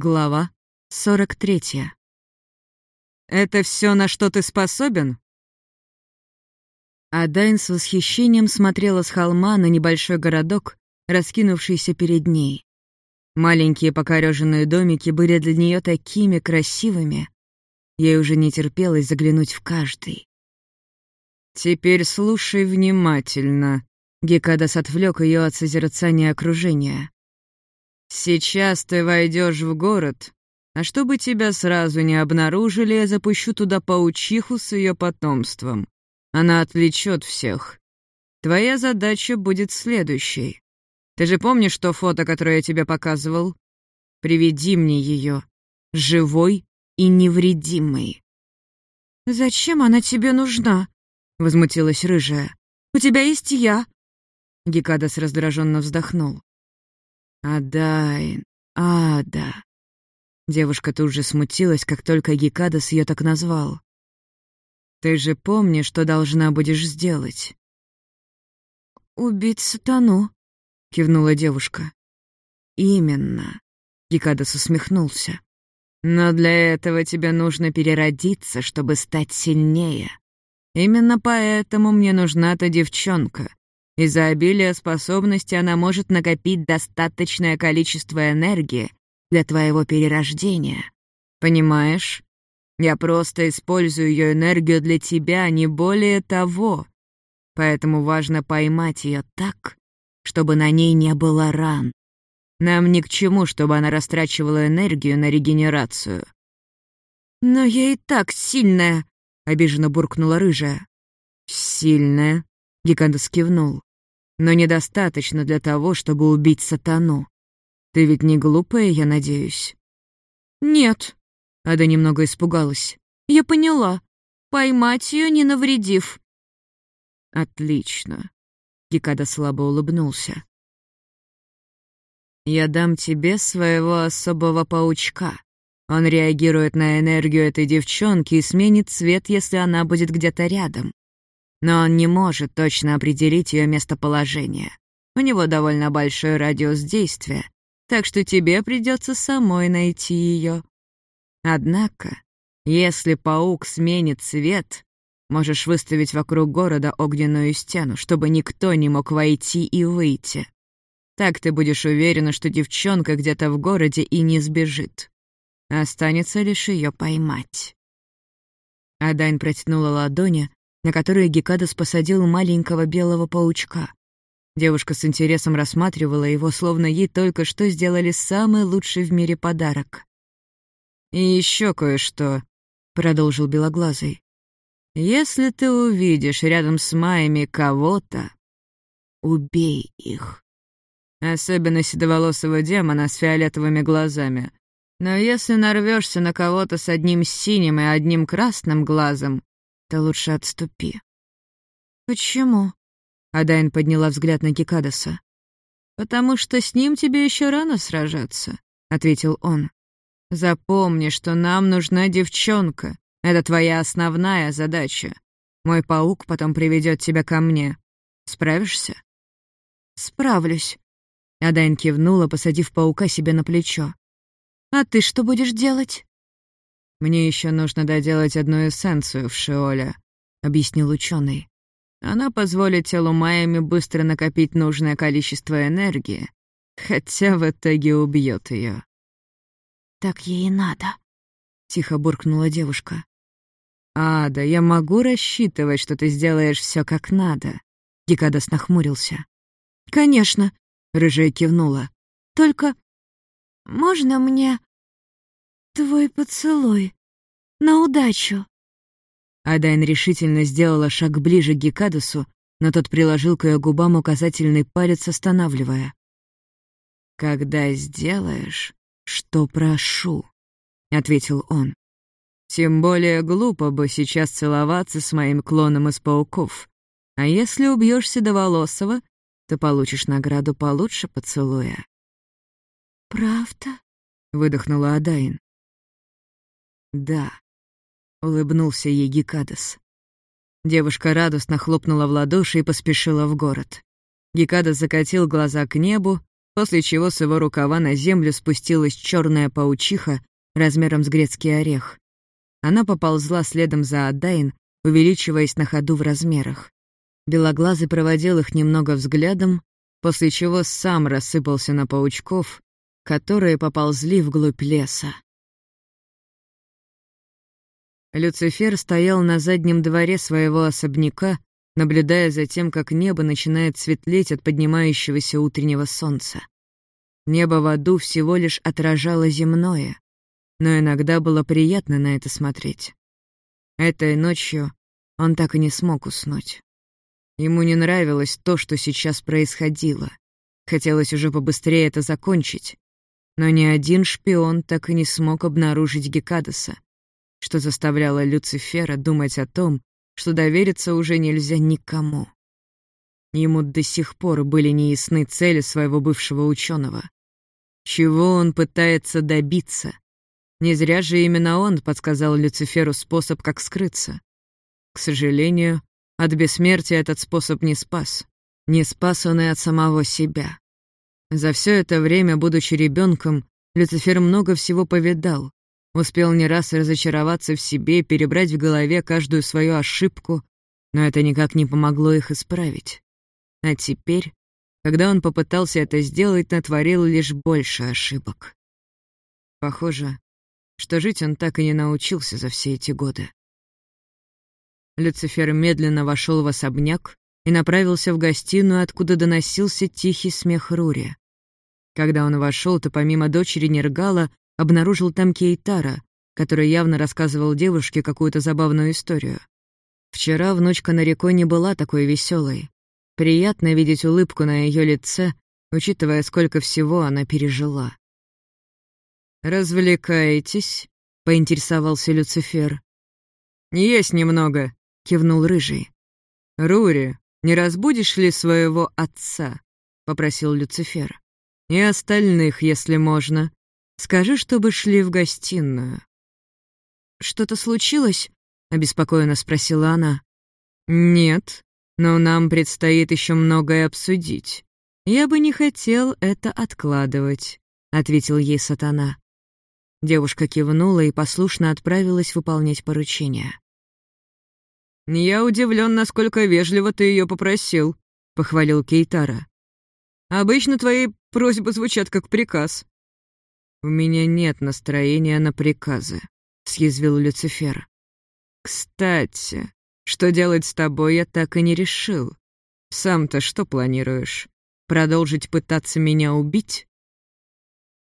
Глава 43. «Это все, на что ты способен?» Адайн с восхищением смотрела с холма на небольшой городок, раскинувшийся перед ней. Маленькие покореженные домики были для нее такими красивыми. Ей уже не терпелось заглянуть в каждый. «Теперь слушай внимательно», — Гекадас отвлек ее от созерцания окружения. «Сейчас ты войдешь в город, а чтобы тебя сразу не обнаружили, я запущу туда паучиху с ее потомством. Она отвлечет всех. Твоя задача будет следующей. Ты же помнишь то фото, которое я тебе показывал? Приведи мне ее, живой и невредимой». «Зачем она тебе нужна?» — возмутилась рыжая. «У тебя есть я». Гекадас раздраженно вздохнул. «Адайн, Ада». Девушка тут же смутилась, как только Гекадас ее так назвал. «Ты же помнишь, что должна будешь сделать?» «Убить сатану», — кивнула девушка. «Именно», — Гекадас усмехнулся. «Но для этого тебе нужно переродиться, чтобы стать сильнее. Именно поэтому мне нужна та девчонка. Из-за обилия способностей она может накопить достаточное количество энергии для твоего перерождения. Понимаешь? Я просто использую ее энергию для тебя, не более того. Поэтому важно поймать ее так, чтобы на ней не было ран. Нам ни к чему, чтобы она растрачивала энергию на регенерацию. «Но я и так сильная», — обиженно буркнула рыжая. «Сильная?» — Гикандас кивнул но недостаточно для того, чтобы убить сатану. Ты ведь не глупая, я надеюсь?» «Нет», — Ада немного испугалась. «Я поняла. Поймать ее, не навредив». «Отлично», — Гекада слабо улыбнулся. «Я дам тебе своего особого паучка. Он реагирует на энергию этой девчонки и сменит цвет, если она будет где-то рядом но он не может точно определить ее местоположение. У него довольно большой радиус действия, так что тебе придется самой найти ее. Однако, если паук сменит цвет, можешь выставить вокруг города огненную стену, чтобы никто не мог войти и выйти. Так ты будешь уверена, что девчонка где-то в городе и не сбежит. Останется лишь ее поймать. Адайн протянула ладони, на которую Гекадас посадил маленького белого паучка. Девушка с интересом рассматривала его, словно ей только что сделали самый лучший в мире подарок. «И еще кое-что», — продолжил Белоглазый. «Если ты увидишь рядом с Майями кого-то, убей их. Особенно седоволосого демона с фиолетовыми глазами. Но если нарвешься на кого-то с одним синим и одним красным глазом, то лучше отступи». «Почему?» — Адайн подняла взгляд на Кикадоса. «Потому что с ним тебе еще рано сражаться», — ответил он. «Запомни, что нам нужна девчонка. Это твоя основная задача. Мой паук потом приведет тебя ко мне. Справишься?» «Справлюсь», — Адайн кивнула, посадив паука себе на плечо. «А ты что будешь делать?» «Мне еще нужно доделать одну эссенцию в Шиоле», — объяснил ученый. «Она позволит телу Майами быстро накопить нужное количество энергии, хотя в итоге убьет ее. «Так ей и надо», — тихо буркнула девушка. «Ада, я могу рассчитывать, что ты сделаешь все как надо?» Гекадас нахмурился. «Конечно», — рыжая кивнула. «Только можно мне «Твой поцелуй. На удачу!» Адайн решительно сделала шаг ближе к Гекадусу, но тот приложил к ее губам указательный палец, останавливая. «Когда сделаешь, что прошу», — ответил он. «Тем более глупо бы сейчас целоваться с моим клоном из пауков. А если убьешь Седоволосого, то получишь награду получше поцелуя». «Правда?» — выдохнула Адайн. «Да», — улыбнулся ей Гекадас. Девушка радостно хлопнула в ладоши и поспешила в город. Гекадас закатил глаза к небу, после чего с его рукава на землю спустилась черная паучиха размером с грецкий орех. Она поползла следом за Адайн, увеличиваясь на ходу в размерах. Белоглазый проводил их немного взглядом, после чего сам рассыпался на паучков, которые поползли вглубь леса. Люцифер стоял на заднем дворе своего особняка, наблюдая за тем, как небо начинает светлеть от поднимающегося утреннего солнца. Небо в аду всего лишь отражало земное, но иногда было приятно на это смотреть. Этой ночью он так и не смог уснуть. Ему не нравилось то, что сейчас происходило. Хотелось уже побыстрее это закончить. Но ни один шпион так и не смог обнаружить Гекадаса, что заставляло Люцифера думать о том, что довериться уже нельзя никому. Ему до сих пор были неясны цели своего бывшего ученого. Чего он пытается добиться? Не зря же именно он подсказал Люциферу способ, как скрыться. К сожалению, от бессмертия этот способ не спас. Не спас он и от самого себя. За все это время, будучи ребенком, Люцифер много всего повидал. Успел не раз разочароваться в себе, перебрать в голове каждую свою ошибку, но это никак не помогло их исправить. А теперь, когда он попытался это сделать, натворил лишь больше ошибок. Похоже, что жить он так и не научился за все эти годы. Люцифер медленно вошел в особняк и направился в гостиную, откуда доносился тихий смех Рури. Когда он вошел, то помимо дочери Нергала обнаружил там Кейтара, который явно рассказывал девушке какую-то забавную историю. Вчера внучка на реко не была такой веселой. Приятно видеть улыбку на ее лице, учитывая, сколько всего она пережила. «Развлекаетесь?» — поинтересовался Люцифер. «Есть немного», кивнул рыжий. «Рури, не разбудишь ли своего отца?» — попросил Люцифер. «И остальных, если можно. Скажи, чтобы шли в гостиную». «Что-то случилось?» — обеспокоенно спросила она. «Нет, но нам предстоит еще многое обсудить. Я бы не хотел это откладывать», — ответил ей сатана. Девушка кивнула и послушно отправилась выполнять поручение. «Я удивлен, насколько вежливо ты ее попросил», — похвалил Кейтара. «Обычно твои просьбы звучат как приказ». «У меня нет настроения на приказы», — съязвил Люцифер. «Кстати, что делать с тобой, я так и не решил. Сам-то что планируешь? Продолжить пытаться меня убить?»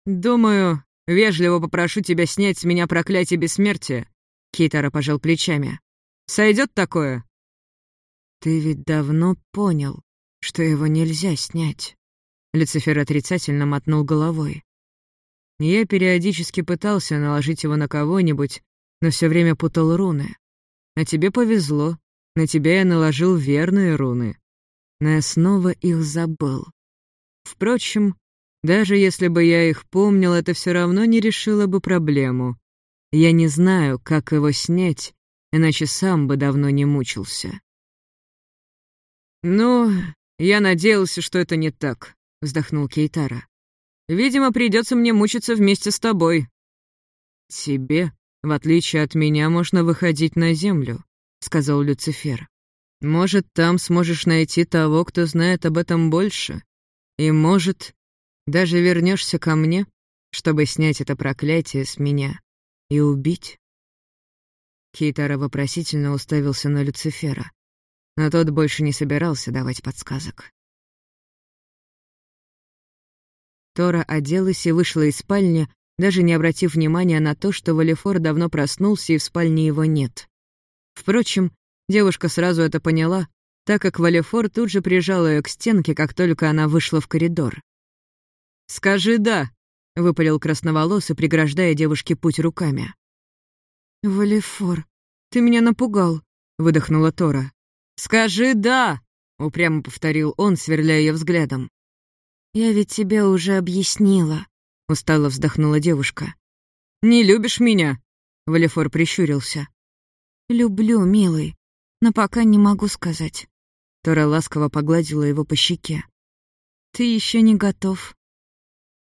«Думаю, вежливо попрошу тебя снять с меня проклятие бессмертия», — Кейтара пожал плечами. Сойдет такое?» «Ты ведь давно понял, что его нельзя снять». Люцифер отрицательно мотнул головой. Я периодически пытался наложить его на кого-нибудь, но все время путал руны. А тебе повезло, на тебя я наложил верные руны. Но я снова их забыл. Впрочем, даже если бы я их помнил, это все равно не решило бы проблему. Я не знаю, как его снять, иначе сам бы давно не мучился. «Ну, я надеялся, что это не так», — вздохнул Кейтара. «Видимо, придется мне мучиться вместе с тобой». «Тебе, в отличие от меня, можно выходить на землю», — сказал Люцифер. «Может, там сможешь найти того, кто знает об этом больше. И, может, даже вернешься ко мне, чтобы снять это проклятие с меня и убить». Кейтара вопросительно уставился на Люцифера, но тот больше не собирался давать подсказок. Тора оделась и вышла из спальни, даже не обратив внимания на то, что Валифор давно проснулся и в спальне его нет. Впрочем, девушка сразу это поняла, так как Валифор тут же прижал ее к стенке, как только она вышла в коридор. «Скажи «да», — выпалил красноволосый, преграждая девушке путь руками. «Валифор, ты меня напугал», — выдохнула Тора. «Скажи «да», — упрямо повторил он, сверляя ее взглядом. «Я ведь тебе уже объяснила», — устало вздохнула девушка. «Не любишь меня?» — Валифор прищурился. «Люблю, милый, но пока не могу сказать». Тора ласково погладила его по щеке. «Ты еще не готов»,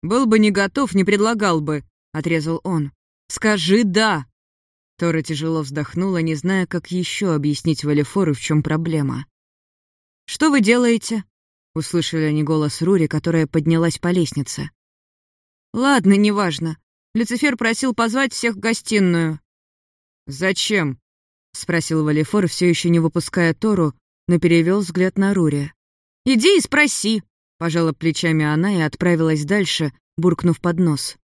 «Был бы не готов, не предлагал бы», — отрезал он. «Скажи «да». Тора тяжело вздохнула, не зная, как еще объяснить Валифору, в чем проблема. «Что вы делаете?» — услышали они голос Рури, которая поднялась по лестнице. «Ладно, неважно. Люцифер просил позвать всех в гостиную». «Зачем?» — спросил Валифор, все еще не выпуская Тору, но перевел взгляд на Рури. «Иди и спроси», — пожала плечами она и отправилась дальше, буркнув под нос.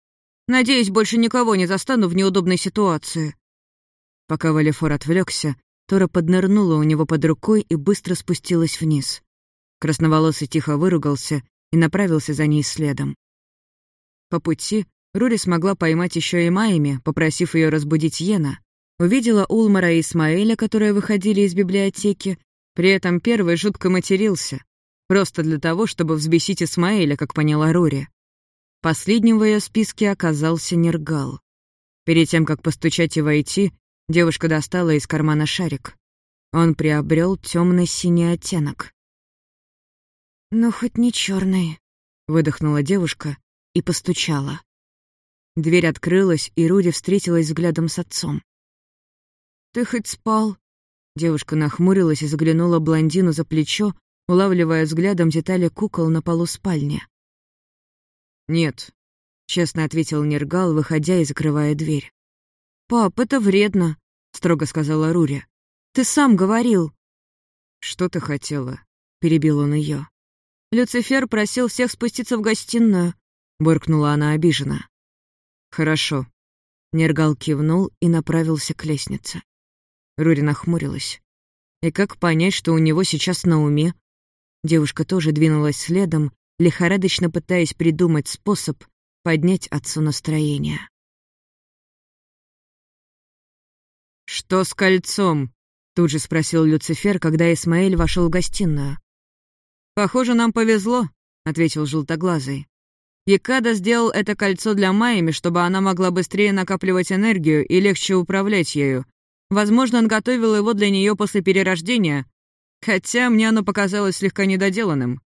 «Надеюсь, больше никого не застану в неудобной ситуации». Пока Валифор отвлекся, Тора поднырнула у него под рукой и быстро спустилась вниз. Красноволосый тихо выругался и направился за ней следом. По пути Рури смогла поймать еще и Майми, попросив ее разбудить Йена. Увидела Улмара и Исмаэля, которые выходили из библиотеки. При этом первый жутко матерился. Просто для того, чтобы взбесить Исмаэля, как поняла Рури. Последним в ее списке оказался Нергал. Перед тем, как постучать и войти, девушка достала из кармана шарик. Он приобрел темно синий оттенок. «Ну, хоть не черный, выдохнула девушка, и постучала. Дверь открылась, и Руди встретилась взглядом с отцом. «Ты хоть спал?» Девушка нахмурилась и заглянула блондину за плечо, улавливая взглядом детали кукол на полу спальни. «Нет», — честно ответил Нергал, выходя и закрывая дверь. «Пап, это вредно», — строго сказала Рури. «Ты сам говорил». «Что ты хотела?» — перебил он ее. Люцифер просил всех спуститься в гостиную. — буркнула она обиженно. «Хорошо». Нергал кивнул и направился к лестнице. Рури нахмурилась. «И как понять, что у него сейчас на уме?» Девушка тоже двинулась следом, лихорадочно пытаясь придумать способ поднять отцу настроение. «Что с кольцом?» — тут же спросил Люцифер, когда Исмаэль вошел в гостиную. «Похоже, нам повезло», — ответил желтоглазый. Якада сделал это кольцо для Майами, чтобы она могла быстрее накапливать энергию и легче управлять ею. Возможно, он готовил его для нее после перерождения, хотя мне оно показалось слегка недоделанным.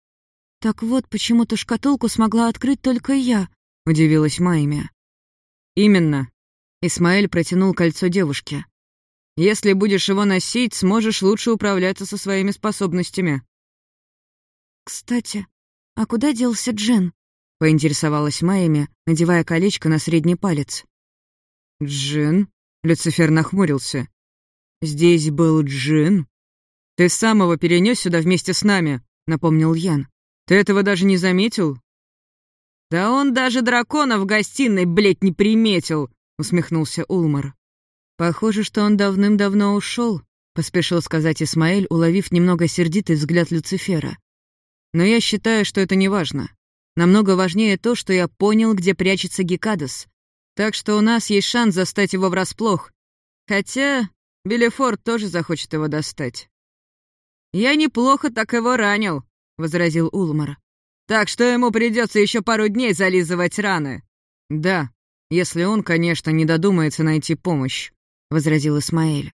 «Так вот, почему-то шкатулку смогла открыть только я», — удивилась Майми. «Именно». Исмаэль протянул кольцо девушке. «Если будешь его носить, сможешь лучше управляться со своими способностями». «Кстати, а куда делся Джен?» — поинтересовалась Майями, надевая колечко на средний палец. «Джин?» — Люцифер нахмурился. «Здесь был Джин?» «Ты сам его перенес сюда вместе с нами», — напомнил Ян. «Ты этого даже не заметил?» «Да он даже дракона в гостиной, блядь, не приметил!» — усмехнулся Улмар. «Похоже, что он давным-давно ушел, поспешил сказать Исмаэль, уловив немного сердитый взгляд Люцифера. «Но я считаю, что это не важно. Намного важнее то, что я понял, где прячется Гекадас. Так что у нас есть шанс застать его врасплох. Хотя Белефорд тоже захочет его достать. «Я неплохо так его ранил», — возразил Улмар. «Так что ему придется еще пару дней зализывать раны». «Да, если он, конечно, не додумается найти помощь», — возразил Исмаэль.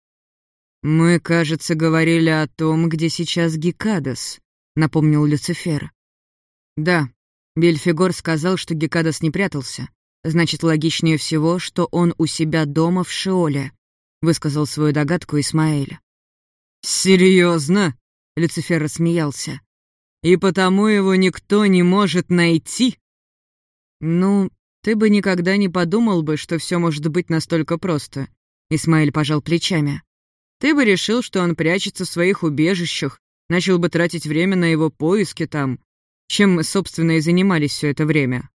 «Мы, кажется, говорили о том, где сейчас Гекадас», — напомнил Люцифер. «Да, Бельфигор сказал, что Гекадас не прятался. Значит, логичнее всего, что он у себя дома в Шиоле, высказал свою догадку Исмаэль. Серьезно? Люцифер рассмеялся. И потому его никто не может найти? Ну, ты бы никогда не подумал бы, что все может быть настолько просто. Исмаэль пожал плечами. Ты бы решил, что он прячется в своих убежищах, начал бы тратить время на его поиски там, чем мы, собственно, и занимались все это время.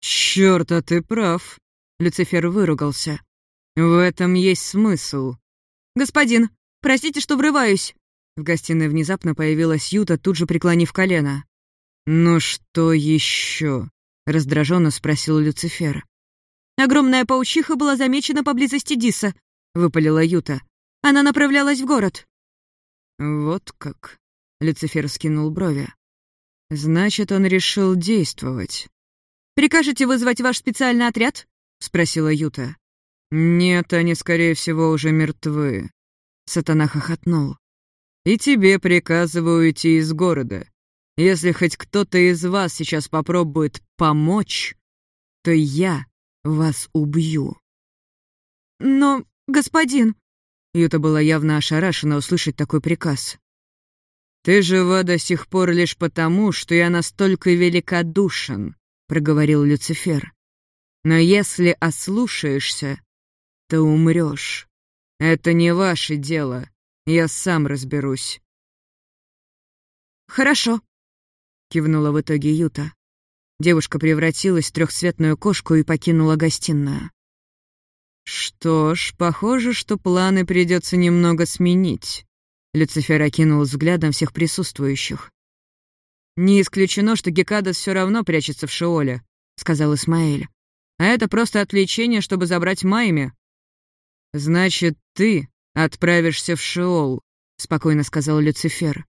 «Чёрт, а ты прав», — Люцифер выругался. «В этом есть смысл». «Господин, простите, что врываюсь». В гостиной внезапно появилась Юта, тут же преклонив колено. «Ну что еще? раздраженно спросил Люцифер. «Огромная паучиха была замечена поблизости Диса», — выпалила Юта. «Она направлялась в город». «Вот как», — Люцифер скинул брови. Значит, он решил действовать. «Прикажете вызвать ваш специальный отряд?» — спросила Юта. «Нет, они, скорее всего, уже мертвы». Сатана хохотнул. «И тебе приказываю уйти из города. Если хоть кто-то из вас сейчас попробует помочь, то я вас убью». «Но, господин...» Юта была явно ошарашена услышать такой приказ. «Ты жива до сих пор лишь потому, что я настолько великодушен», — проговорил Люцифер. «Но если ослушаешься, то умрешь. Это не ваше дело. Я сам разберусь». «Хорошо», — кивнула в итоге Юта. Девушка превратилась в трехцветную кошку и покинула гостиную. «Что ж, похоже, что планы придется немного сменить», — Люцифер окинул взглядом всех присутствующих. «Не исключено, что Гекадас все равно прячется в Шиоле», — сказал Исмаэль. «А это просто отвлечение, чтобы забрать Майми». «Значит, ты отправишься в Шиол», — спокойно сказал Люцифер.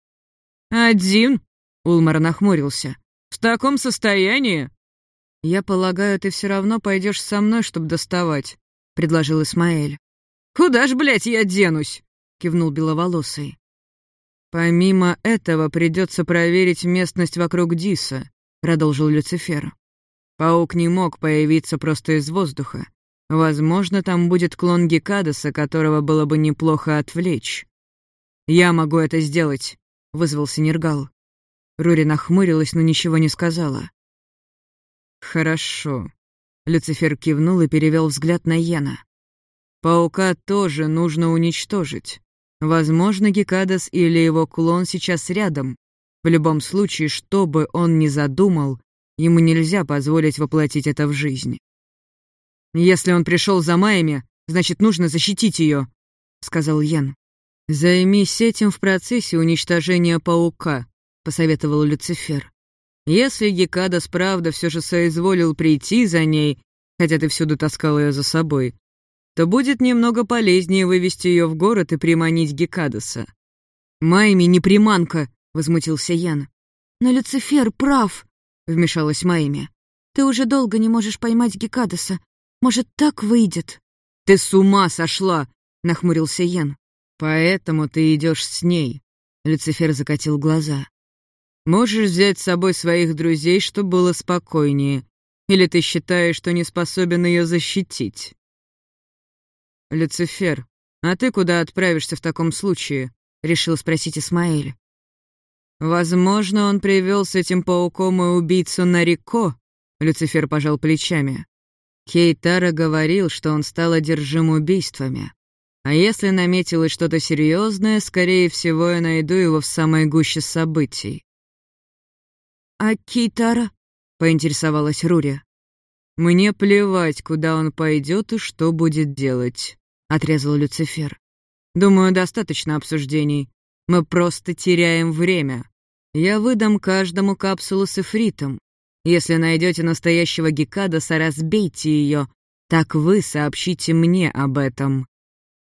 «Один?» — Улмар нахмурился. «В таком состоянии?» «Я полагаю, ты все равно пойдешь со мной, чтобы доставать», предложил Исмаэль. «Куда ж, блядь, я денусь?» — кивнул Беловолосый. «Помимо этого придется проверить местность вокруг Диса», — продолжил Люцифер. «Паук не мог появиться просто из воздуха. Возможно, там будет клон Гекадаса, которого было бы неплохо отвлечь». «Я могу это сделать», — вызвался Нергал. Рури нахмурилась, но ничего не сказала. «Хорошо», Люцифер кивнул и перевел взгляд на Йена. «Паука тоже нужно уничтожить. Возможно, Гекадас или его клон сейчас рядом. В любом случае, что бы он ни задумал, ему нельзя позволить воплотить это в жизнь. «Если он пришел за Майями, значит, нужно защитить ее», — сказал Йен. «Займись этим в процессе уничтожения паука», — посоветовал Люцифер. Если Гекадас правда все же соизволил прийти за ней, хотя ты всюду таскал ее за собой, то будет немного полезнее вывести ее в город и приманить Гекадаса. «Майми не приманка», — возмутился Ян. «Но Люцифер прав», — вмешалась Майми. «Ты уже долго не можешь поймать Гекадаса. Может, так выйдет?» «Ты с ума сошла!» — нахмурился Ян. «Поэтому ты идешь с ней», — Люцифер закатил глаза. Можешь взять с собой своих друзей, чтобы было спокойнее. Или ты считаешь, что не способен ее защитить? Люцифер, а ты куда отправишься в таком случае? Решил спросить Исмаэль. Возможно, он привел с этим пауком и убийцу на Рико. Люцифер пожал плечами. Кейтара говорил, что он стал одержим убийствами. А если наметилось что-то серьезное, скорее всего, я найду его в самой гуще событий. «А Кейтара?» — поинтересовалась Рури. «Мне плевать, куда он пойдет и что будет делать», — отрезал Люцифер. «Думаю, достаточно обсуждений. Мы просто теряем время. Я выдам каждому капсулу с эфритом. Если найдете настоящего Гекадаса, разбейте ее. Так вы сообщите мне об этом».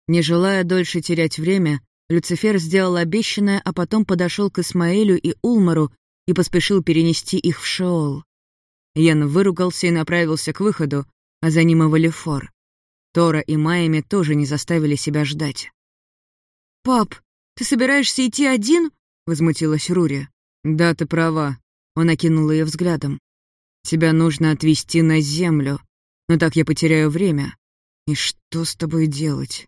Не желая дольше терять время, Люцифер сделал обещанное, а потом подошел к Исмаэлю и Улмару и поспешил перенести их в Шеол. Ян выругался и направился к выходу, а за ним и Валифор. Тора и Майами тоже не заставили себя ждать. «Пап, ты собираешься идти один?» — возмутилась Рури. «Да, ты права», — он окинул ее взглядом. «Тебя нужно отвезти на землю, но так я потеряю время. И что с тобой делать?»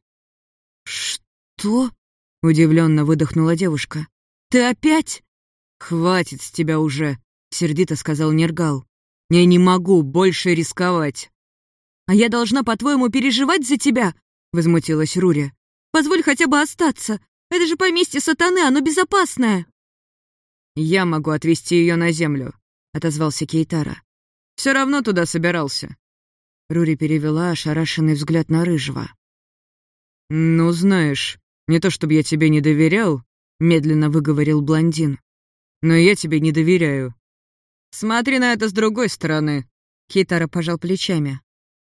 «Что?» — удивленно выдохнула девушка. «Ты опять?» «Хватит с тебя уже», — сердито сказал Нергал. «Я не могу больше рисковать». «А я должна, по-твоему, переживать за тебя?» — возмутилась Рури. «Позволь хотя бы остаться. Это же поместье сатаны, оно безопасное». «Я могу отвезти ее на землю», — отозвался Кейтара. «Все равно туда собирался». Рури перевела ошарашенный взгляд на Рыжего. «Ну, знаешь, не то чтобы я тебе не доверял», — медленно выговорил блондин но я тебе не доверяю». «Смотри на это с другой стороны», — Хитара пожал плечами.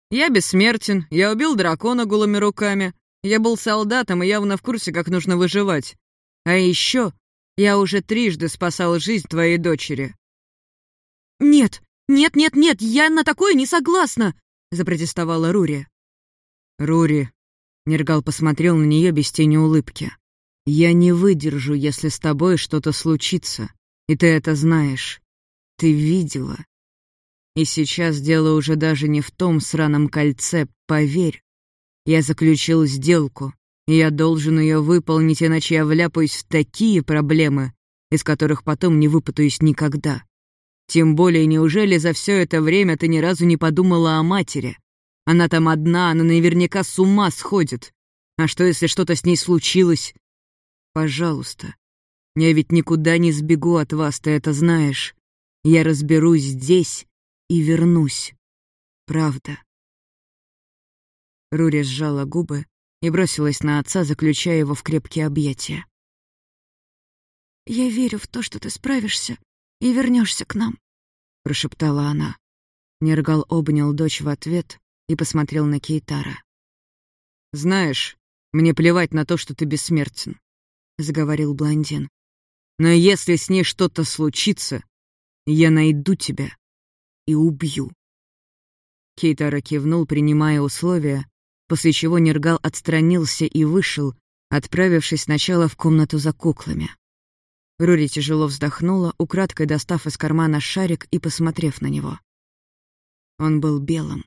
«Я бессмертен, я убил дракона голыми руками, я был солдатом и явно в курсе, как нужно выживать. А еще я уже трижды спасал жизнь твоей дочери». «Нет, нет, нет, нет, я на такое не согласна!» — запротестовала Рури. «Рури», — Нергал посмотрел на нее без тени улыбки, — «я не выдержу, если с тобой что-то случится. И ты это знаешь. Ты видела. И сейчас дело уже даже не в том сраном кольце, поверь. Я заключил сделку, и я должен ее выполнить, иначе я вляпаюсь в такие проблемы, из которых потом не выпутаюсь никогда. Тем более, неужели за все это время ты ни разу не подумала о матери? Она там одна, она наверняка с ума сходит. А что, если что-то с ней случилось? Пожалуйста. Я ведь никуда не сбегу от вас, ты это знаешь. Я разберусь здесь и вернусь. Правда. Рури сжала губы и бросилась на отца, заключая его в крепкие объятия. «Я верю в то, что ты справишься и вернешься к нам», — прошептала она. Нергал обнял дочь в ответ и посмотрел на Кейтара. «Знаешь, мне плевать на то, что ты бессмертен», — заговорил блондин. «Но если с ней что-то случится, я найду тебя и убью». Кейтара кивнул, принимая условия, после чего Нергал отстранился и вышел, отправившись сначала в комнату за куклами. Рури тяжело вздохнула, украдкой достав из кармана шарик и посмотрев на него. Он был белым.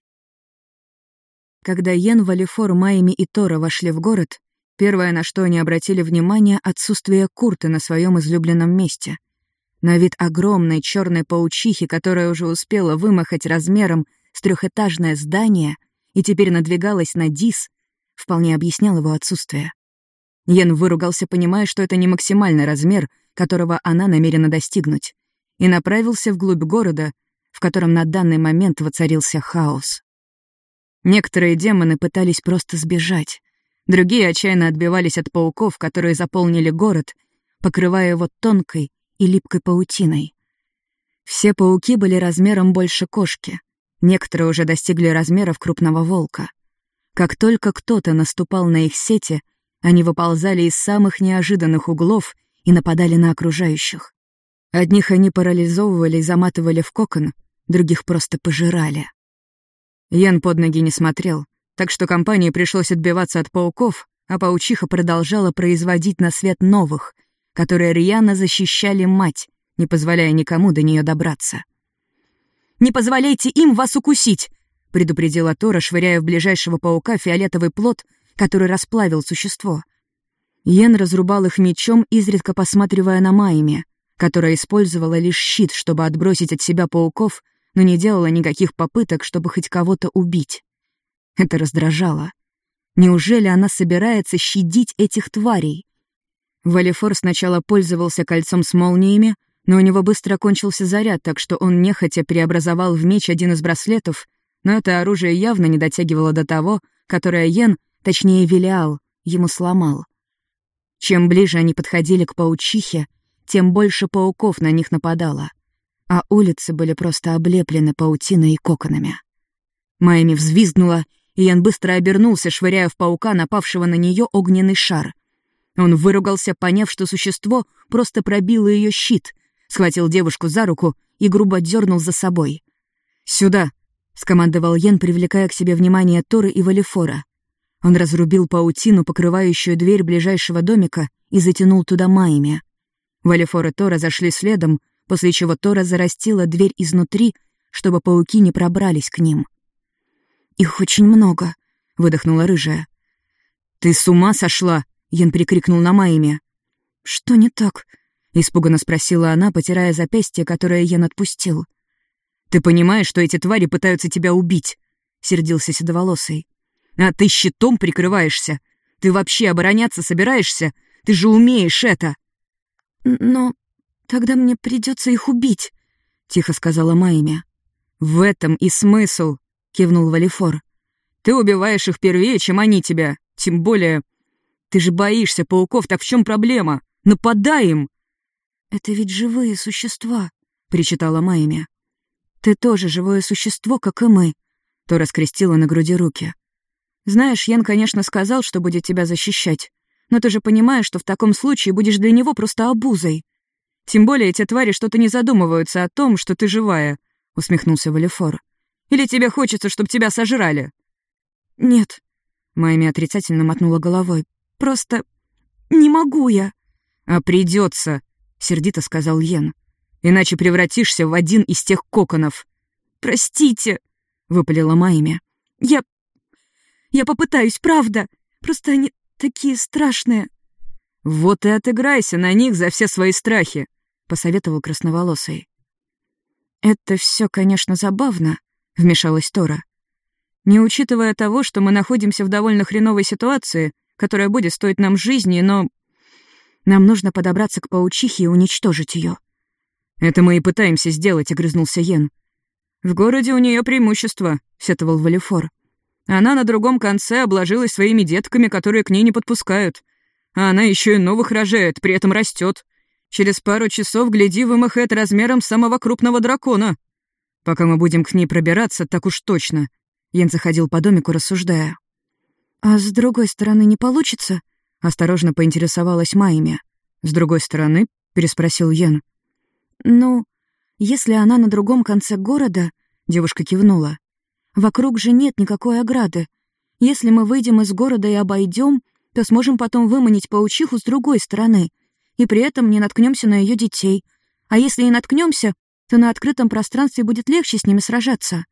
Когда Йен, Валифор, Майми и Тора вошли в город, первое, на что они обратили внимание, — отсутствие Курты на своем излюбленном месте. На вид огромной черной паучихи, которая уже успела вымахать размером с трехэтажное здание и теперь надвигалась на Дис, вполне объяснял его отсутствие. Йен выругался, понимая, что это не максимальный размер, которого она намерена достигнуть, и направился вглубь города, в котором на данный момент воцарился хаос. Некоторые демоны пытались просто сбежать, другие отчаянно отбивались от пауков, которые заполнили город, покрывая его тонкой и липкой паутиной. Все пауки были размером больше кошки, некоторые уже достигли размеров крупного волка. Как только кто-то наступал на их сети, они выползали из самых неожиданных углов и нападали на окружающих. Одних они парализовывали и заматывали в кокон, других просто пожирали. Ян под ноги не смотрел, так что компании пришлось отбиваться от пауков, а паучиха продолжала производить на свет новых, которые рьяно защищали мать, не позволяя никому до нее добраться. «Не позволяйте им вас укусить!» — предупредила Тора, швыряя в ближайшего паука фиолетовый плод, который расплавил существо. Йен разрубал их мечом, изредка посматривая на Майми, которая использовала лишь щит, чтобы отбросить от себя пауков, но не делала никаких попыток, чтобы хоть кого-то убить. Это раздражало. Неужели она собирается щадить этих тварей? Валифор сначала пользовался кольцом с молниями, но у него быстро кончился заряд, так что он нехотя преобразовал в меч один из браслетов, но это оружие явно не дотягивало до того, которое Йен, точнее Велиал, ему сломал. Чем ближе они подходили к паучихе, тем больше пауков на них нападало, а улицы были просто облеплены паутиной и коконами. Майми взвизгнула, и Ян быстро обернулся, швыряя в паука, напавшего на нее огненный шар. Он выругался, поняв, что существо просто пробило ее щит, схватил девушку за руку и грубо дернул за собой. «Сюда!» — скомандовал Йен, привлекая к себе внимание Торы и Валифора. Он разрубил паутину, покрывающую дверь ближайшего домика, и затянул туда Майми. Валифор и Тора зашли следом, после чего Тора зарастила дверь изнутри, чтобы пауки не пробрались к ним. «Их очень много», — выдохнула рыжая. «Ты с ума сошла?» — Ян прикрикнул на Майме. «Что не так?» — испуганно спросила она, потирая запястье, которое Ян отпустил. «Ты понимаешь, что эти твари пытаются тебя убить?» — сердился Седоволосый. А ты щитом прикрываешься. Ты вообще обороняться собираешься? Ты же умеешь это!» «Но тогда мне придется их убить», — тихо сказала Майя. «В этом и смысл», — кивнул Валифор. «Ты убиваешь их первее, чем они тебя. Тем более... Ты же боишься пауков, так в чем проблема? Нападай им!» «Это ведь живые существа», — причитала Майя. «Ты тоже живое существо, как и мы», — то раскрестила на груди руки. Знаешь, Ян, конечно, сказал, что будет тебя защищать, но ты же понимаешь, что в таком случае будешь для него просто обузой. Тем более эти твари что-то не задумываются о том, что ты живая», — усмехнулся Валифор. «Или тебе хочется, чтобы тебя сожрали?» «Нет», — Майми отрицательно мотнула головой. «Просто не могу я». «А придется», — сердито сказал Йен. иначе превратишься в один из тех коконов». «Простите», — выпалила Майми. «Я... я попытаюсь, правда. Просто они такие страшные». «Вот и отыграйся на них за все свои страхи», — посоветовал красноволосый. «Это все, конечно, забавно», — вмешалась Тора. «Не учитывая того, что мы находимся в довольно хреновой ситуации, которая будет стоить нам жизни, но нам нужно подобраться к паучихе и уничтожить ее. «Это мы и пытаемся сделать», — огрызнулся Йен. «В городе у нее преимущество», — сетовал Валифор. «Она на другом конце обложилась своими детками, которые к ней не подпускают. А она еще и новых рожает, при этом растет. Через пару часов, гляди, вымахает размером самого крупного дракона. Пока мы будем к ней пробираться, так уж точно». Йен заходил по домику, рассуждая. «А с другой стороны не получится?» — осторожно поинтересовалась Майми. «С другой стороны?» — переспросил Йен. «Ну, если она на другом конце города...» — девушка кивнула. «Вокруг же нет никакой ограды. Если мы выйдем из города и обойдем, то сможем потом выманить паучиху с другой стороны, и при этом не наткнемся на ее детей. А если и наткнемся, то на открытом пространстве будет легче с ними сражаться».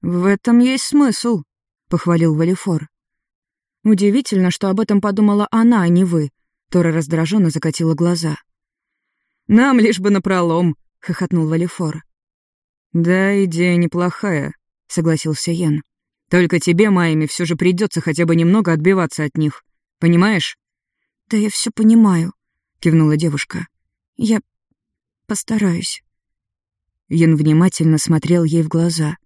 «В этом есть смысл», — похвалил Валифор. Удивительно, что об этом подумала она, а не вы. Тора раздраженно закатила глаза. «Нам лишь бы напролом», — хохотнул Валифор. «Да, идея неплохая», — согласился Йен. «Только тебе, Майми, все же придется хотя бы немного отбиваться от них. Понимаешь?» «Да я все понимаю», — кивнула девушка. «Я постараюсь». Йен внимательно смотрел ей в глаза.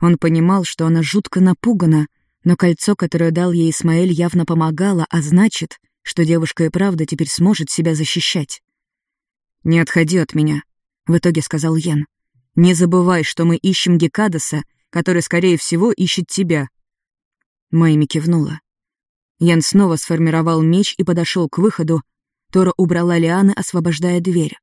Он понимал, что она жутко напугана, но кольцо, которое дал ей Исмаэль, явно помогало, а значит, что девушка и правда теперь сможет себя защищать. «Не отходи от меня», — в итоге сказал Йен. «Не забывай, что мы ищем Гекадаса, который, скорее всего, ищет тебя». Майми кивнула. Ян снова сформировал меч и подошел к выходу. Тора убрала лианы, освобождая дверь.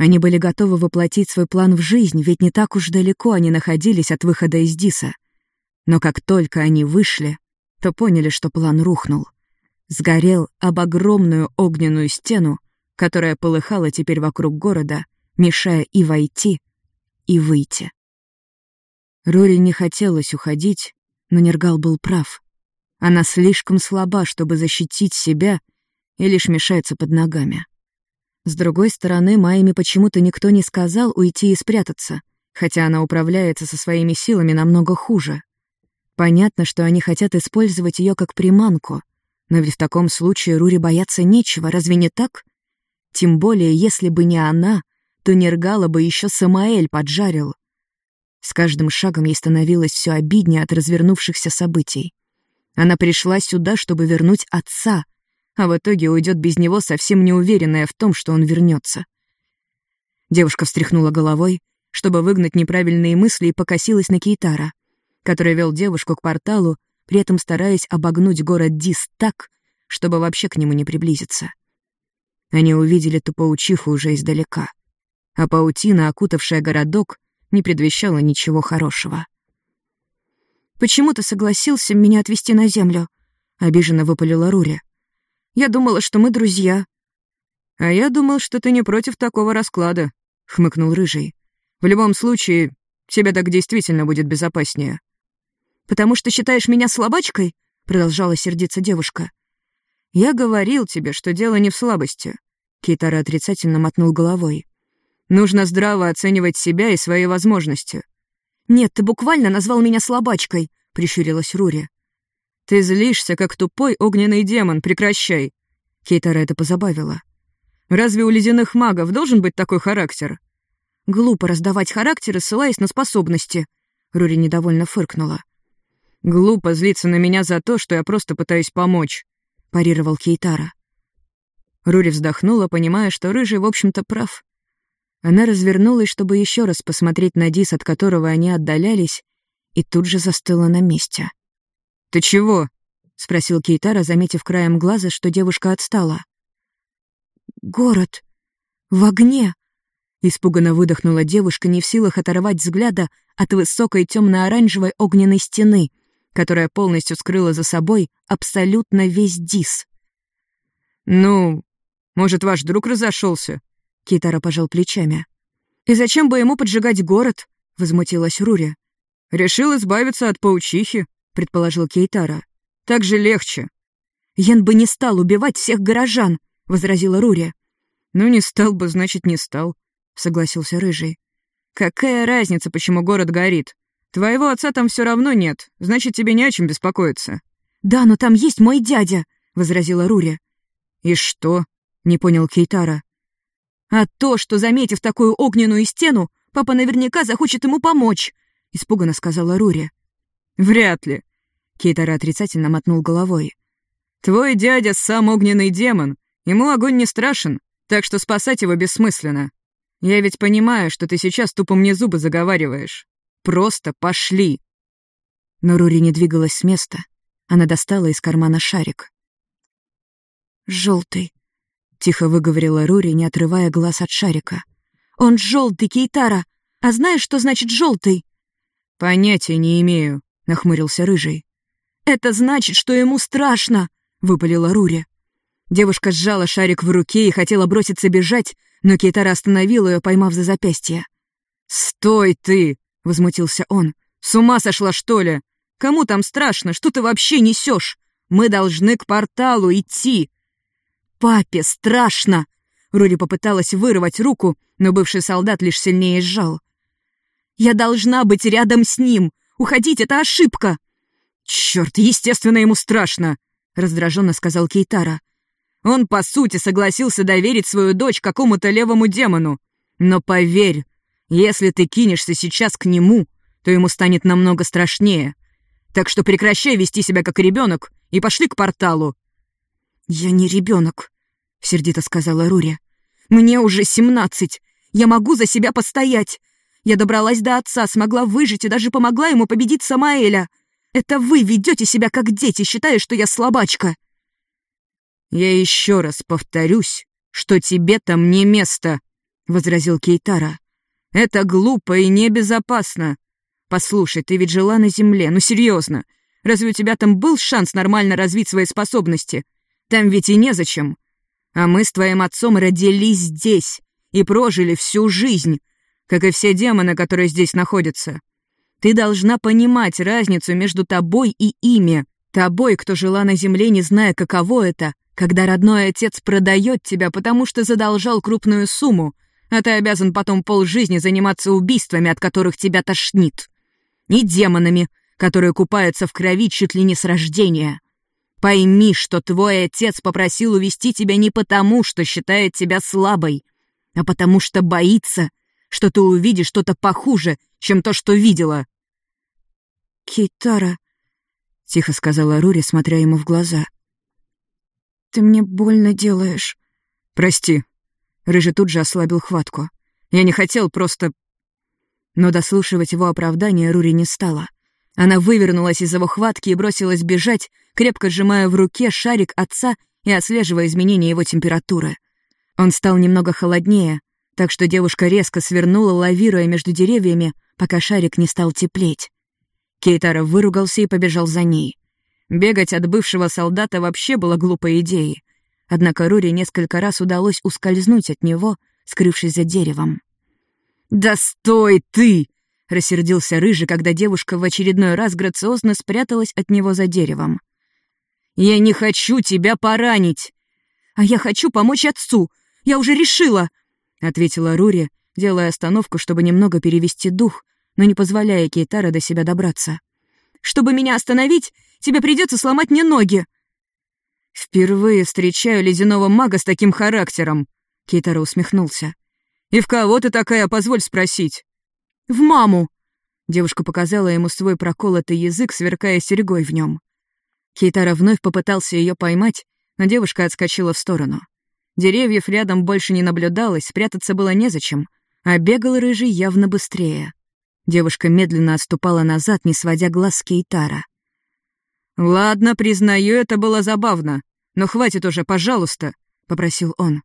Они были готовы воплотить свой план в жизнь, ведь не так уж далеко они находились от выхода из Диса. Но как только они вышли, то поняли, что план рухнул. Сгорел об огромную огненную стену, которая полыхала теперь вокруг города, мешая и войти, и выйти. Рори не хотелось уходить, но Нергал был прав. Она слишком слаба, чтобы защитить себя, и лишь мешается под ногами. С другой стороны, Майме почему-то никто не сказал уйти и спрятаться, хотя она управляется со своими силами намного хуже. Понятно, что они хотят использовать ее как приманку, но ведь в таком случае Рури бояться нечего, разве не так? Тем более, если бы не она, то Нергала бы еще Самаэль поджарил. С каждым шагом ей становилось все обиднее от развернувшихся событий. Она пришла сюда, чтобы вернуть отца, а в итоге уйдет без него, совсем не уверенная в том, что он вернется. Девушка встряхнула головой, чтобы выгнать неправильные мысли, и покосилась на Кейтара который вел девушку к порталу, при этом стараясь обогнуть город Дис так, чтобы вообще к нему не приблизиться. Они увидели ту паучиху уже издалека, а паутина, окутавшая городок, не предвещала ничего хорошего. «Почему ты согласился меня отвезти на землю?» — обиженно выпалила Рури. «Я думала, что мы друзья». «А я думал, что ты не против такого расклада», — хмыкнул Рыжий. «В любом случае, тебе так действительно будет безопаснее». «Потому что считаешь меня слабачкой?» — продолжала сердиться девушка. «Я говорил тебе, что дело не в слабости», — Кейтара отрицательно мотнул головой. «Нужно здраво оценивать себя и свои возможности». «Нет, ты буквально назвал меня слабачкой», — прищурилась Рури. «Ты злишься, как тупой огненный демон, прекращай!» Кейтара это позабавила. «Разве у ледяных магов должен быть такой характер?» «Глупо раздавать характеры, ссылаясь на способности», — Рури недовольно фыркнула. «Глупо злиться на меня за то, что я просто пытаюсь помочь», — парировал Кейтара. Рури вздохнула, понимая, что Рыжий, в общем-то, прав. Она развернулась, чтобы еще раз посмотреть на Дис, от которого они отдалялись, и тут же застыла на месте. «Ты чего?» — спросил Кейтара, заметив краем глаза, что девушка отстала. «Город. В огне!» — испуганно выдохнула девушка, не в силах оторвать взгляда от высокой темно-оранжевой огненной стены, которая полностью скрыла за собой абсолютно весь Дис. «Ну, может, ваш друг разошелся? Китара пожал плечами. «И зачем бы ему поджигать город?» — возмутилась Рури. «Решил избавиться от паучихи», — предположил Кейтара. «Так же легче». «Ян бы не стал убивать всех горожан», — возразила Рури. «Ну, не стал бы, значит, не стал», — согласился Рыжий. «Какая разница, почему город горит? Твоего отца там все равно нет, значит, тебе не о чем беспокоиться». «Да, но там есть мой дядя», — возразила Рури. «И что?» — не понял Кейтара. «А то, что, заметив такую огненную стену, папа наверняка захочет ему помочь», — испуганно сказала Рури. «Вряд ли», — Кейтара отрицательно мотнул головой. «Твой дядя сам огненный демон, ему огонь не страшен, так что спасать его бессмысленно. Я ведь понимаю, что ты сейчас тупо мне зубы заговариваешь. Просто пошли!» Но Рури не двигалась с места. Она достала из кармана шарик. «Желтый», — тихо выговорила Рури, не отрывая глаз от шарика. «Он желтый, Кейтара! А знаешь, что значит желтый?» «Понятия не имею», — нахмурился Рыжий. «Это значит, что ему страшно», — выпалила Рури. Девушка сжала шарик в руке и хотела броситься бежать, но Кейтара остановил ее, поймав за запястье. «Стой ты!» — возмутился он. «С ума сошла, что ли? Кому там страшно? Что ты вообще несешь? Мы должны к порталу идти!» «Папе страшно!» Рури попыталась вырвать руку, но бывший солдат лишь сильнее сжал. «Я должна быть рядом с ним! Уходить — это ошибка!» «Черт, естественно, ему страшно!» — раздраженно сказал Кейтара. Он, по сути, согласился доверить свою дочь какому-то левому демону. Но поверь, если ты кинешься сейчас к нему, то ему станет намного страшнее. Так что прекращай вести себя как ребенок и пошли к порталу». «Я не ребенок», — сердито сказала Рури. «Мне уже семнадцать. Я могу за себя постоять. Я добралась до отца, смогла выжить и даже помогла ему победить Самаэля. Это вы ведете себя как дети, считая, что я слабачка». «Я еще раз повторюсь, что тебе там не место», — возразил Кейтара. «Это глупо и небезопасно. Послушай, ты ведь жила на Земле, ну серьезно. Разве у тебя там был шанс нормально развить свои способности? Там ведь и незачем. А мы с твоим отцом родились здесь и прожили всю жизнь, как и все демоны, которые здесь находятся. Ты должна понимать разницу между тобой и ими. Тобой, кто жила на Земле, не зная, каково это, когда родной отец продает тебя, потому что задолжал крупную сумму, а ты обязан потом полжизни заниматься убийствами, от которых тебя тошнит. И демонами, которые купаются в крови чуть ли не с рождения. Пойми, что твой отец попросил увести тебя не потому, что считает тебя слабой, а потому что боится, что ты увидишь что-то похуже, чем то, что видела. «Китара», — тихо сказала Рури, смотря ему в глаза — ты мне больно делаешь». «Прости». Рыжий тут же ослабил хватку. «Я не хотел, просто...» Но дослушивать его оправдание Рури не стала. Она вывернулась из его хватки и бросилась бежать, крепко сжимая в руке шарик отца и отслеживая изменения его температуры. Он стал немного холоднее, так что девушка резко свернула, лавируя между деревьями, пока шарик не стал теплеть. Кейтара выругался и побежал за ней. Бегать от бывшего солдата вообще было глупой идеей. Однако Рури несколько раз удалось ускользнуть от него, скрывшись за деревом. «Да стой ты!» — рассердился Рыжий, когда девушка в очередной раз грациозно спряталась от него за деревом. «Я не хочу тебя поранить!» «А я хочу помочь отцу! Я уже решила!» — ответила Рури, делая остановку, чтобы немного перевести дух, но не позволяя Кейтара до себя добраться. «Чтобы меня остановить, Тебе придется сломать мне ноги!» «Впервые встречаю ледяного мага с таким характером», — Кейтаро усмехнулся. «И в кого ты такая, позволь спросить?» «В маму!» Девушка показала ему свой проколотый язык, сверкая серьгой в нем. Кейтара вновь попытался ее поймать, но девушка отскочила в сторону. Деревьев рядом больше не наблюдалось, спрятаться было незачем, а бегал рыжий явно быстрее. Девушка медленно отступала назад, не сводя глаз с Кейтара. «Ладно, признаю, это было забавно. Но хватит уже, пожалуйста», — попросил он.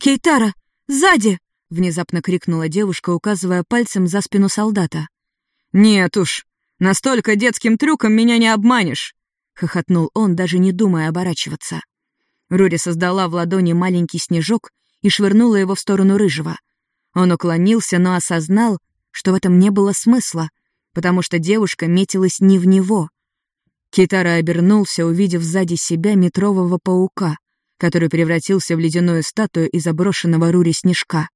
«Кейтара, сзади!» — внезапно крикнула девушка, указывая пальцем за спину солдата. «Нет уж, настолько детским трюком меня не обманешь», — хохотнул он, даже не думая оборачиваться. Рури создала в ладони маленький снежок и швырнула его в сторону рыжего. Он уклонился, но осознал, что в этом не было смысла, потому что девушка метилась не в него. Китара обернулся, увидев сзади себя метрового паука, который превратился в ледяную статую из заброшенного Рури снежка.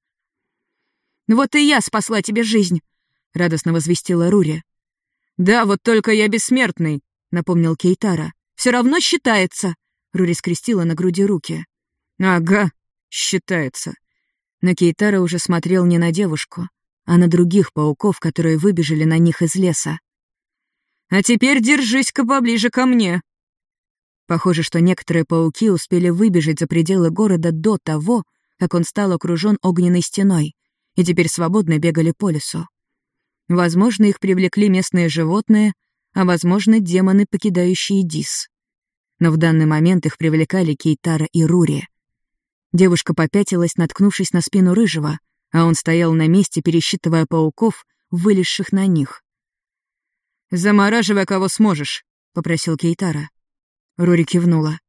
«Вот и я спасла тебе жизнь!» — радостно возвестила Рури. «Да, вот только я бессмертный», — напомнил Кейтара. «Все равно считается!» — Рури скрестила на груди руки. «Ага, считается». Но Кейтара уже смотрел не на девушку, а на других пауков, которые выбежали на них из леса. «А теперь держись-ка поближе ко мне!» Похоже, что некоторые пауки успели выбежать за пределы города до того, как он стал окружен огненной стеной, и теперь свободно бегали по лесу. Возможно, их привлекли местные животные, а возможно, демоны, покидающие Дис. Но в данный момент их привлекали Кейтара и Рури. Девушка попятилась, наткнувшись на спину Рыжего, а он стоял на месте, пересчитывая пауков, вылезших на них. «Замораживай, кого сможешь», — попросил Кейтара. Рури кивнула.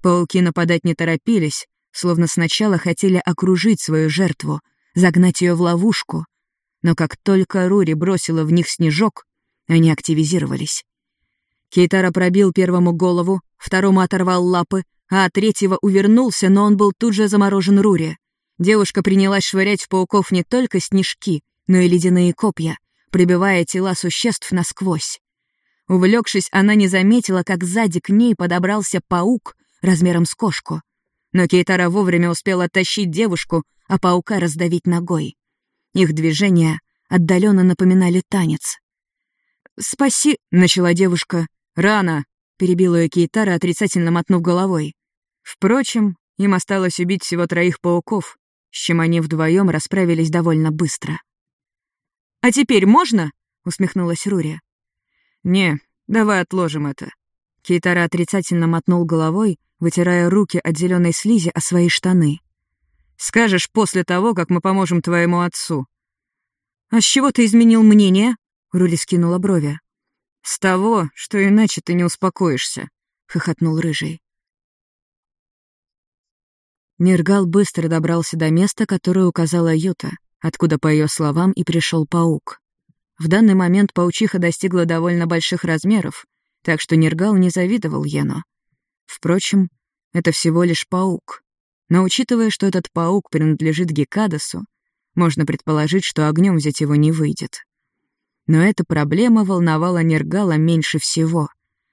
Пауки нападать не торопились, словно сначала хотели окружить свою жертву, загнать ее в ловушку, но как только Рури бросила в них снежок, они активизировались. Кейтара пробил первому голову, второму оторвал лапы, а от третьего увернулся, но он был тут же заморожен Рури. Девушка принялась швырять в пауков не только снежки, но и ледяные копья, прибивая тела существ насквозь. Увлекшись, она не заметила, как сзади к ней подобрался паук размером с кошку. Но Кейтара вовремя успел оттащить девушку, а паука раздавить ногой. Их движения отдаленно напоминали танец. «Спаси...» — начала девушка. «Рано!» — перебила ее Кейтара, отрицательно мотнув головой. Впрочем, им осталось убить всего троих пауков, с чем они вдвоем расправились довольно быстро. «А теперь можно?» — усмехнулась Рурия. «Не, давай отложим это». Кейтара отрицательно мотнул головой, вытирая руки от зеленой слизи о свои штаны. Скажешь после того, как мы поможем твоему отцу». «А с чего ты изменил мнение?» — Рули скинула брови. «С того, что иначе ты не успокоишься», — хохотнул Рыжий. Нергал быстро добрался до места, которое указала Юта, откуда, по ее словам, и пришел паук. В данный момент паучиха достигла довольно больших размеров, так что Нергал не завидовал Йену. Впрочем, это всего лишь паук. Но учитывая, что этот паук принадлежит Гекадасу, можно предположить, что огнем взять его не выйдет. Но эта проблема волновала Нергала меньше всего.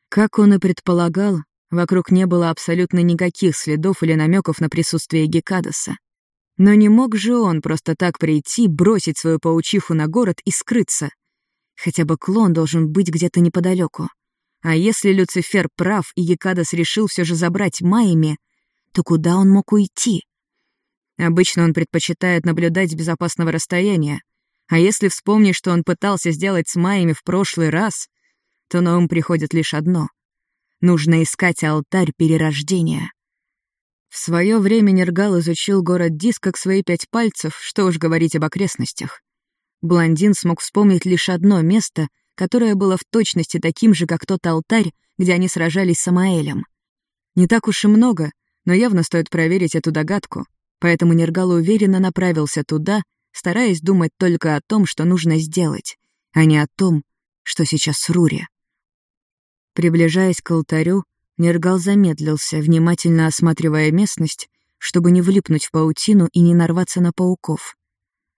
Как он и предполагал, вокруг не было абсолютно никаких следов или намеков на присутствие Гекадаса. Но не мог же он просто так прийти, бросить свою паучиху на город и скрыться. Хотя бы клон должен быть где-то неподалеку. А если Люцифер прав, и Гекадас решил все же забрать Майями, то куда он мог уйти? Обычно он предпочитает наблюдать с безопасного расстояния, а если вспомнить, что он пытался сделать с Майями в прошлый раз, то на ум приходит лишь одно — нужно искать алтарь перерождения. В свое время Нергал изучил город Дис как свои пять пальцев, что уж говорить об окрестностях. Блондин смог вспомнить лишь одно место, которое было в точности таким же, как тот алтарь, где они сражались с Самаэлем. Не так уж и много, но явно стоит проверить эту догадку, поэтому Нергал уверенно направился туда, стараясь думать только о том, что нужно сделать, а не о том, что сейчас с Рури. Приближаясь к алтарю, Нергал замедлился, внимательно осматривая местность, чтобы не влипнуть в паутину и не нарваться на пауков.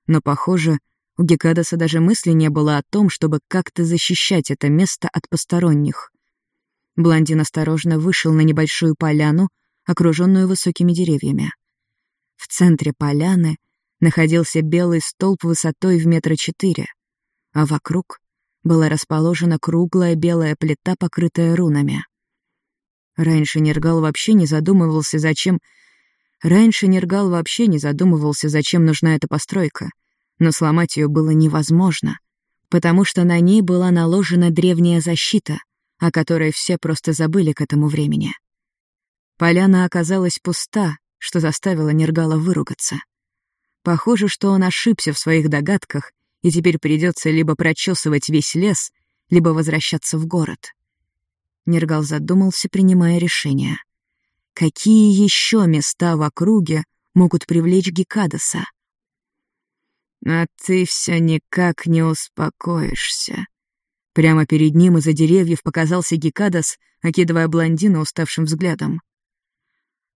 Но, похоже, у Гекадаса даже мысли не было о том, чтобы как-то защищать это место от посторонних. Блондин осторожно вышел на небольшую поляну, окруженную высокими деревьями. В центре поляны находился белый столб высотой в метра четыре, а вокруг была расположена круглая белая плита, покрытая рунами. Раньше Нергал вообще не задумывался, зачем... Раньше Нергал вообще не задумывался, зачем нужна эта постройка, но сломать ее было невозможно, потому что на ней была наложена древняя защита, о которой все просто забыли к этому времени. Поляна оказалась пуста, что заставило Нергала выругаться. Похоже, что он ошибся в своих догадках, и теперь придется либо прочесывать весь лес, либо возвращаться в город. Нергал задумался, принимая решение. Какие еще места в округе могут привлечь Гекадаса? А ты все никак не успокоишься. Прямо перед ним из-за деревьев показался Гекадас, окидывая блондина уставшим взглядом.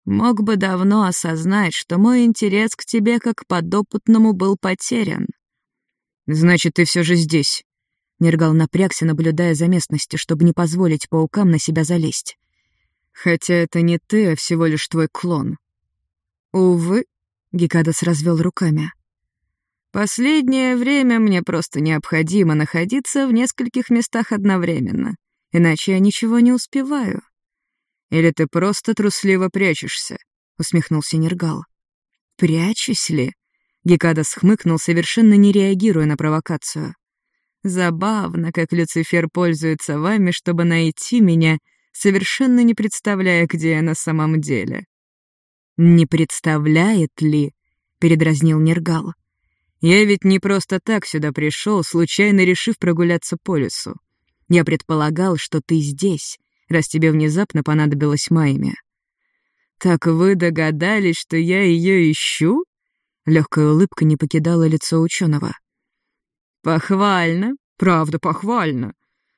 Мог бы давно осознать, что мой интерес к тебе как подопытному был потерян. Значит, ты все же здесь. Нергал напрягся, наблюдая за местностью, чтобы не позволить паукам на себя залезть. Хотя это не ты, а всего лишь твой клон. Увы, Гекадас развел руками. Последнее время мне просто необходимо находиться в нескольких местах одновременно, иначе я ничего не успеваю. Или ты просто трусливо прячешься?» — усмехнулся Нергал. «Прячусь ли?» — Гекадас хмыкнул, совершенно не реагируя на провокацию. «Забавно, как Люцифер пользуется вами, чтобы найти меня, совершенно не представляя, где я на самом деле». «Не представляет ли?» — передразнил Нергал. «Я ведь не просто так сюда пришел, случайно решив прогуляться по лесу. Я предполагал, что ты здесь, раз тебе внезапно понадобилась Майми. «Так вы догадались, что я ее ищу?» Легкая улыбка не покидала лицо ученого. «Похвально, правда похвально.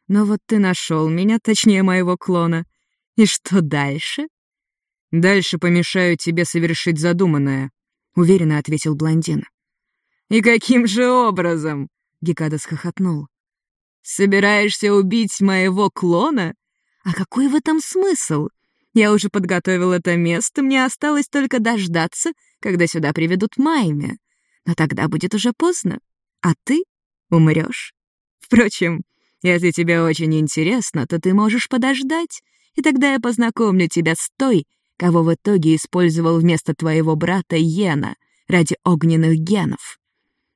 Но вот ты нашел меня, точнее моего клона. И что дальше?» «Дальше помешаю тебе совершить задуманное», — уверенно ответил блондин. «И каким же образом?» — Гекада схохотнул. «Собираешься убить моего клона а какой в этом смысл? Я уже подготовил это место, мне осталось только дождаться, когда сюда приведут Майми. Но тогда будет уже поздно, а ты умрешь. Впрочем, если тебе очень интересно, то ты можешь подождать, и тогда я познакомлю тебя с той, кого в итоге использовал вместо твоего брата Йена ради огненных генов.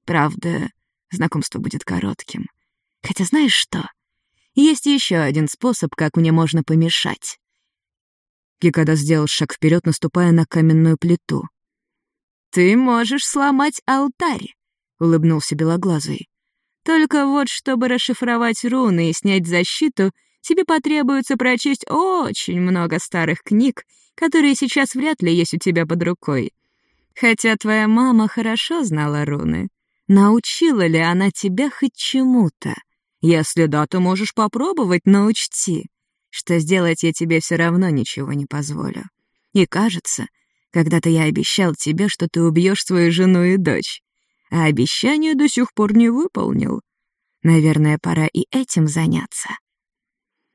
Правда, знакомство будет коротким. Хотя знаешь что? Есть еще один способ, как мне можно помешать. Кикада сделал шаг вперед, наступая на каменную плиту. «Ты можешь сломать алтарь», — улыбнулся Белоглазый. «Только вот, чтобы расшифровать руны и снять защиту, тебе потребуется прочесть очень много старых книг, которые сейчас вряд ли есть у тебя под рукой. Хотя твоя мама хорошо знала руны. Научила ли она тебя хоть чему-то?» Если да, то можешь попробовать, но учти, что сделать я тебе все равно ничего не позволю. И кажется, когда-то я обещал тебе, что ты убьешь свою жену и дочь, а обещание до сих пор не выполнил. Наверное, пора и этим заняться».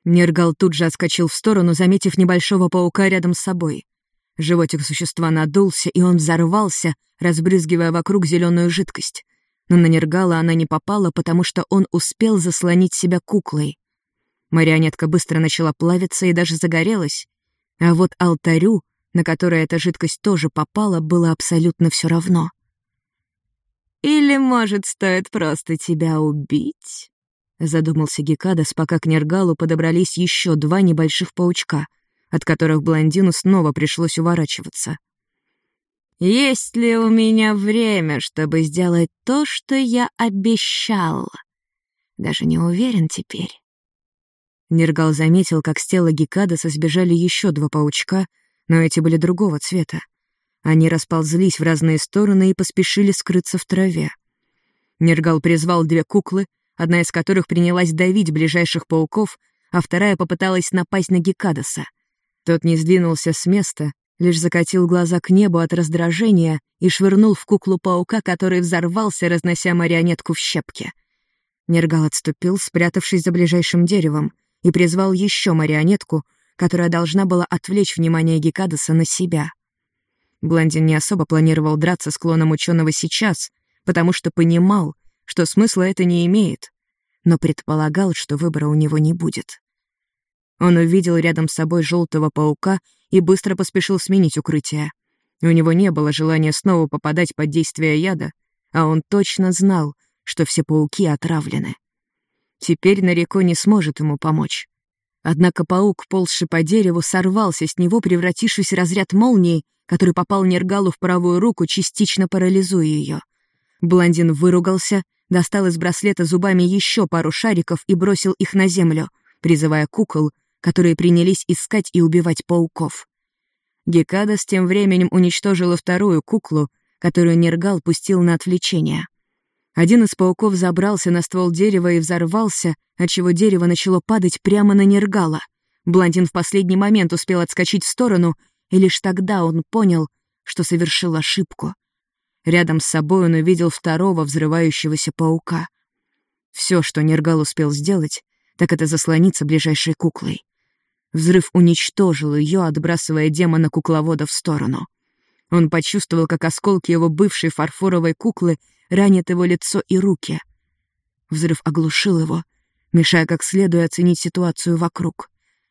Нергал тут же отскочил в сторону, заметив небольшого паука рядом с собой. Животик существа надулся, и он взорвался, разбрызгивая вокруг зеленую жидкость но на Нергала она не попала, потому что он успел заслонить себя куклой. Марионетка быстро начала плавиться и даже загорелась, а вот алтарю, на который эта жидкость тоже попала, было абсолютно все равно. «Или, может, стоит просто тебя убить?» Задумался Гекадас, пока к Нергалу подобрались еще два небольших паучка, от которых блондину снова пришлось уворачиваться. Есть ли у меня время, чтобы сделать то, что я обещал? Даже не уверен теперь. Нергал заметил, как с тела Гекадаса сбежали еще два паучка, но эти были другого цвета. Они расползлись в разные стороны и поспешили скрыться в траве. Нергал призвал две куклы, одна из которых принялась давить ближайших пауков, а вторая попыталась напасть на Гекадаса. Тот не сдвинулся с места, лишь закатил глаза к небу от раздражения и швырнул в куклу паука, который взорвался, разнося марионетку в щепки. Нергал отступил, спрятавшись за ближайшим деревом, и призвал еще марионетку, которая должна была отвлечь внимание Гекадаса на себя. Блондин не особо планировал драться с клоном ученого сейчас, потому что понимал, что смысла это не имеет, но предполагал, что выбора у него не будет. Он увидел рядом с собой желтого паука и быстро поспешил сменить укрытие. У него не было желания снова попадать под действие яда, а он точно знал, что все пауки отравлены. Теперь Нареко не сможет ему помочь. Однако паук, ползший по дереву, сорвался с него, превратившись в разряд молнии, который попал Нергалу в правую руку, частично парализуя ее. Блондин выругался, достал из браслета зубами еще пару шариков и бросил их на землю, призывая кукол которые принялись искать и убивать пауков. Гекада с тем временем уничтожила вторую куклу, которую Нергал пустил на отвлечение. Один из пауков забрался на ствол дерева и взорвался, отчего дерево начало падать прямо на Нергала. Блондин в последний момент успел отскочить в сторону, и лишь тогда он понял, что совершил ошибку. Рядом с собой он увидел второго взрывающегося паука. Все, что Нергал успел сделать, так это заслониться ближайшей куклой. Взрыв уничтожил ее, отбрасывая демона кукловода в сторону. Он почувствовал, как осколки его бывшей фарфоровой куклы ранят его лицо и руки. Взрыв оглушил его, мешая как следует оценить ситуацию вокруг.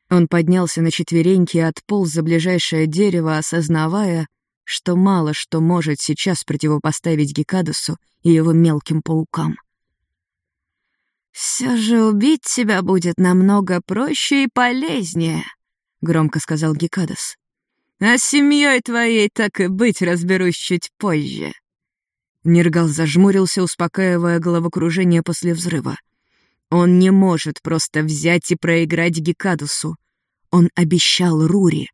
Он поднялся на четвереньки и отполз за ближайшее дерево, осознавая, что мало что может сейчас противопоставить Гекадусу и его мелким паукам. «Все же убить тебя будет намного проще и полезнее», — громко сказал Гекадас. «А с семьей твоей так и быть разберусь чуть позже». Нергал зажмурился, успокаивая головокружение после взрыва. Он не может просто взять и проиграть Гекадусу. Он обещал Рури.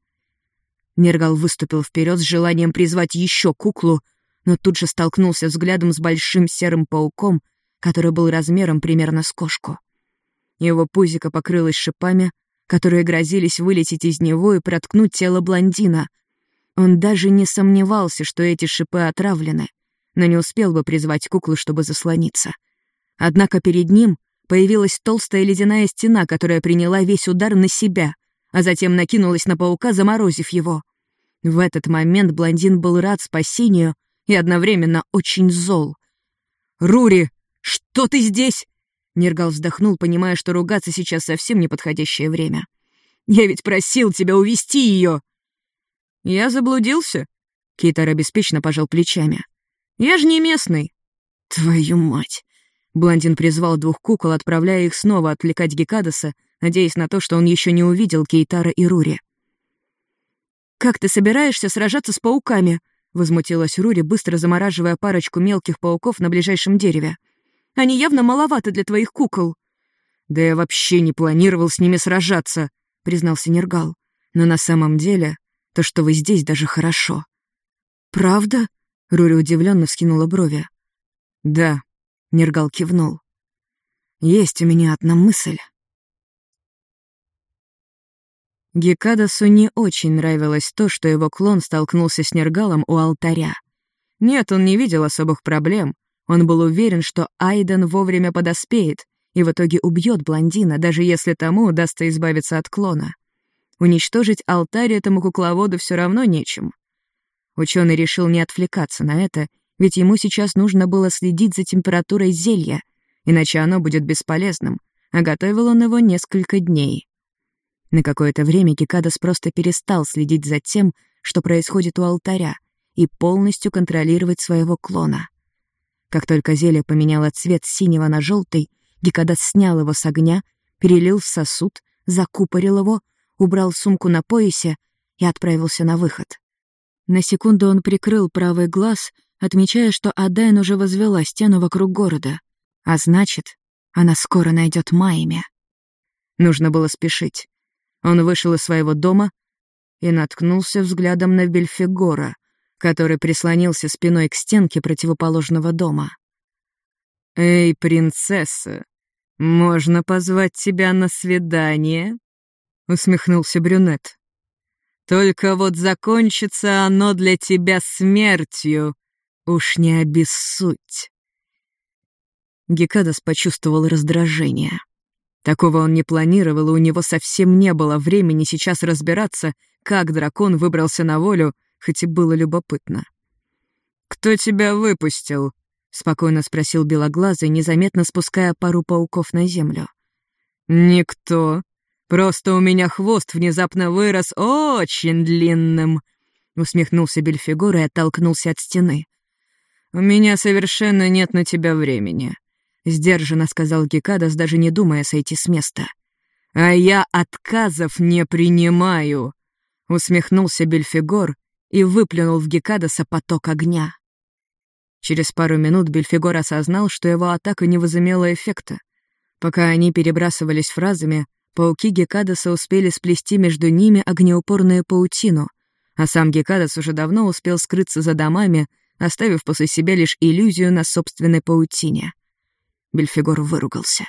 Нергал выступил вперед с желанием призвать еще куклу, но тут же столкнулся взглядом с большим серым пауком, который был размером примерно с кошку. Его пузико покрылось шипами, которые грозились вылететь из него и проткнуть тело блондина. Он даже не сомневался, что эти шипы отравлены, но не успел бы призвать куклу, чтобы заслониться. Однако перед ним появилась толстая ледяная стена, которая приняла весь удар на себя, а затем накинулась на паука, заморозив его. В этот момент блондин был рад спасению и одновременно очень зол. «Рури, что ты здесь?» Нергал вздохнул, понимая, что ругаться сейчас совсем неподходящее время. «Я ведь просил тебя увести ее!» «Я заблудился?» Кейтара беспечно пожал плечами. «Я же не местный». «Твою мать!» Блондин призвал двух кукол, отправляя их снова отвлекать Гекадаса, надеясь на то, что он еще не увидел Кейтара и Рури. «Как ты собираешься сражаться с пауками?» — возмутилась Рури, быстро замораживая парочку мелких пауков на ближайшем дереве. Они явно маловаты для твоих кукол». «Да я вообще не планировал с ними сражаться», — признался Нергал. «Но на самом деле то, что вы здесь, даже хорошо». «Правда?» — Рури удивленно вскинула брови. «Да», — Нергал кивнул. «Есть у меня одна мысль». Гекадасу не очень нравилось то, что его клон столкнулся с Нергалом у алтаря. Нет, он не видел особых проблем, он был уверен, что Айден вовремя подоспеет и в итоге убьет блондина, даже если тому удастся избавиться от клона. Уничтожить алтарь этому кукловоду все равно нечем. Ученый решил не отвлекаться на это, ведь ему сейчас нужно было следить за температурой зелья, иначе оно будет бесполезным, а готовил он его несколько дней. На какое-то время Кикадос просто перестал следить за тем, что происходит у алтаря, и полностью контролировать своего клона. Как только зелье поменяло цвет синего на желтый, Гекадас снял его с огня, перелил в сосуд, закупорил его, убрал сумку на поясе и отправился на выход. На секунду он прикрыл правый глаз, отмечая, что Адайн уже возвела стену вокруг города. А значит, она скоро найдет Майми. Нужно было спешить. Он вышел из своего дома и наткнулся взглядом на Бельфигора — который прислонился спиной к стенке противоположного дома. «Эй, принцесса, можно позвать тебя на свидание?» — усмехнулся брюнет. «Только вот закончится оно для тебя смертью, уж не обессудь». Гекадас почувствовал раздражение. Такого он не планировал, и у него совсем не было времени сейчас разбираться, как дракон выбрался на волю хоть и было любопытно. «Кто тебя выпустил?» — спокойно спросил Белоглазый, незаметно спуская пару пауков на землю. «Никто. Просто у меня хвост внезапно вырос очень длинным», — усмехнулся Бельфигор и оттолкнулся от стены. «У меня совершенно нет на тебя времени», — сдержанно сказал Гекадас, даже не думая сойти с места. «А я отказов не принимаю», — усмехнулся Бельфигор и выплюнул в Гекадаса поток огня. Через пару минут Бельфигор осознал, что его атака не возымела эффекта. Пока они перебрасывались фразами, пауки Гекадаса успели сплести между ними огнеупорную паутину, а сам Гекадас уже давно успел скрыться за домами, оставив после себя лишь иллюзию на собственной паутине. Бельфигор выругался.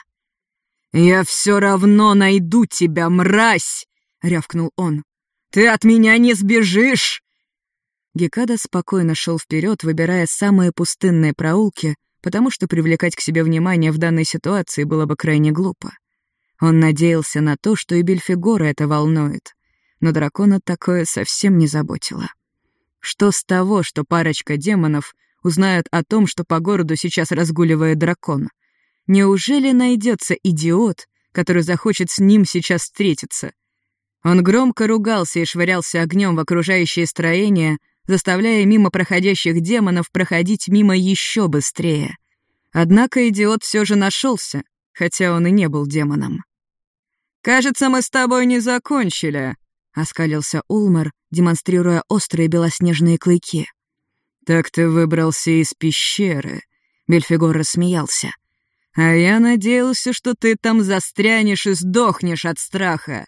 «Я все равно найду тебя, мразь!» — рявкнул он. «Ты от меня не сбежишь!» Гекада спокойно шел вперед, выбирая самые пустынные проулки, потому что привлекать к себе внимание в данной ситуации было бы крайне глупо. Он надеялся на то, что и Бельфигора это волнует, но дракона такое совсем не заботило. Что с того, что парочка демонов узнают о том, что по городу сейчас разгуливает дракон? Неужели найдется идиот, который захочет с ним сейчас встретиться? Он громко ругался и швырялся огнем в окружающее строение, заставляя мимо проходящих демонов проходить мимо еще быстрее. Однако идиот все же нашелся, хотя он и не был демоном. «Кажется, мы с тобой не закончили», — оскалился Улмар, демонстрируя острые белоснежные клыки. «Так ты выбрался из пещеры», — Бельфигор рассмеялся. «А я надеялся, что ты там застрянешь и сдохнешь от страха».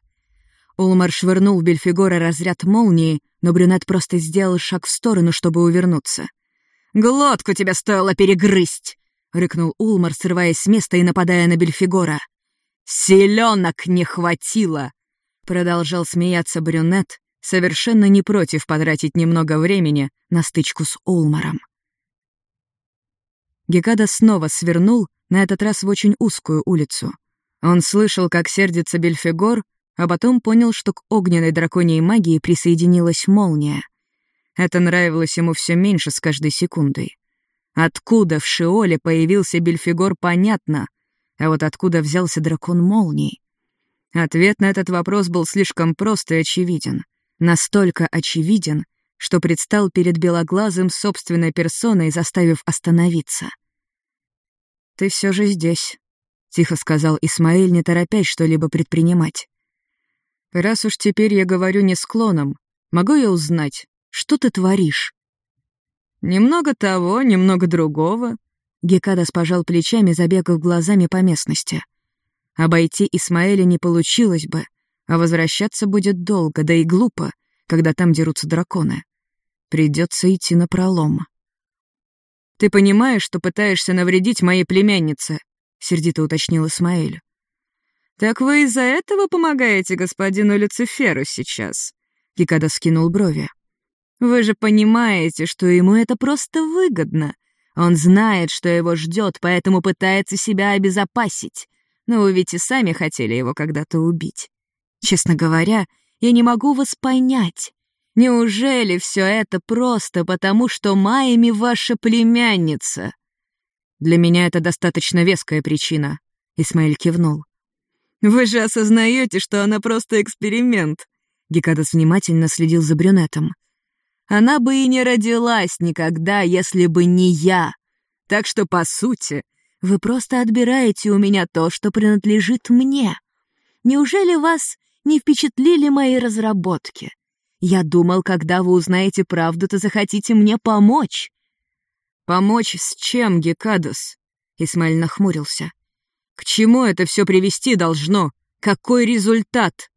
Улмар швырнул в Бельфигора разряд молнии, но брюнет просто сделал шаг в сторону, чтобы увернуться. «Глотку тебе стоило перегрызть!» — рыкнул Улмар, срываясь с места и нападая на Бельфигора. «Селенок не хватило!» — продолжал смеяться брюнет, совершенно не против потратить немного времени на стычку с Улмаром. Гекада снова свернул, на этот раз в очень узкую улицу. Он слышал, как сердится Бельфигор, а потом понял, что к огненной драконьей магии присоединилась молния. Это нравилось ему все меньше с каждой секундой. Откуда в Шиоле появился Бельфигор, понятно, а вот откуда взялся дракон молний? Ответ на этот вопрос был слишком прост и очевиден. Настолько очевиден, что предстал перед белоглазым собственной персоной, заставив остановиться. «Ты все же здесь», — тихо сказал Исмаэль, не торопясь что-либо предпринимать. «Раз уж теперь я говорю не склоном, могу я узнать, что ты творишь?» «Немного того, немного другого», — Гекадас пожал плечами, забегав глазами по местности. Обойти Исмаэля не получилось бы, а возвращаться будет долго, да и глупо, когда там дерутся драконы. Придется идти на пролом. «Ты понимаешь, что пытаешься навредить моей племяннице?» — сердито уточнил Исмаэль. «Так вы из-за этого помогаете господину Люциферу сейчас?» Кикада скинул брови. «Вы же понимаете, что ему это просто выгодно. Он знает, что его ждет, поэтому пытается себя обезопасить. Но вы ведь и сами хотели его когда-то убить. Честно говоря, я не могу вас понять. Неужели все это просто потому, что Майами ваша племянница?» «Для меня это достаточно веская причина», — Исмаэль кивнул. «Вы же осознаете, что она просто эксперимент?» Гекадас внимательно следил за брюнетом. «Она бы и не родилась никогда, если бы не я. Так что, по сути, вы просто отбираете у меня то, что принадлежит мне. Неужели вас не впечатлили мои разработки? Я думал, когда вы узнаете правду, то захотите мне помочь». «Помочь с чем, Гекадус?» Исмаэль нахмурился. «К чему это все привести должно? Какой результат?»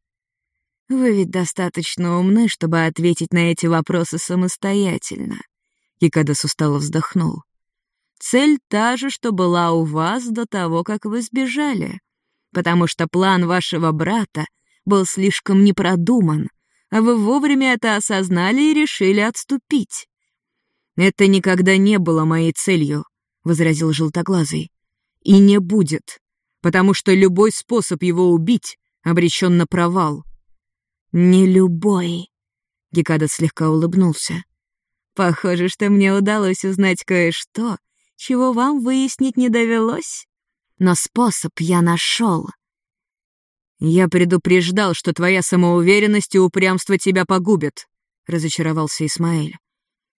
«Вы ведь достаточно умны, чтобы ответить на эти вопросы самостоятельно», — Гекадус устало вздохнул. «Цель та же, что была у вас до того, как вы сбежали, потому что план вашего брата был слишком непродуман, а вы вовремя это осознали и решили отступить». «Это никогда не было моей целью», — возразил Желтоглазый. «И не будет, потому что любой способ его убить обречен на провал». «Не любой», — Гекада слегка улыбнулся. «Похоже, что мне удалось узнать кое-что, чего вам выяснить не довелось. Но способ я нашел. «Я предупреждал, что твоя самоуверенность и упрямство тебя погубят», — разочаровался Исмаэль.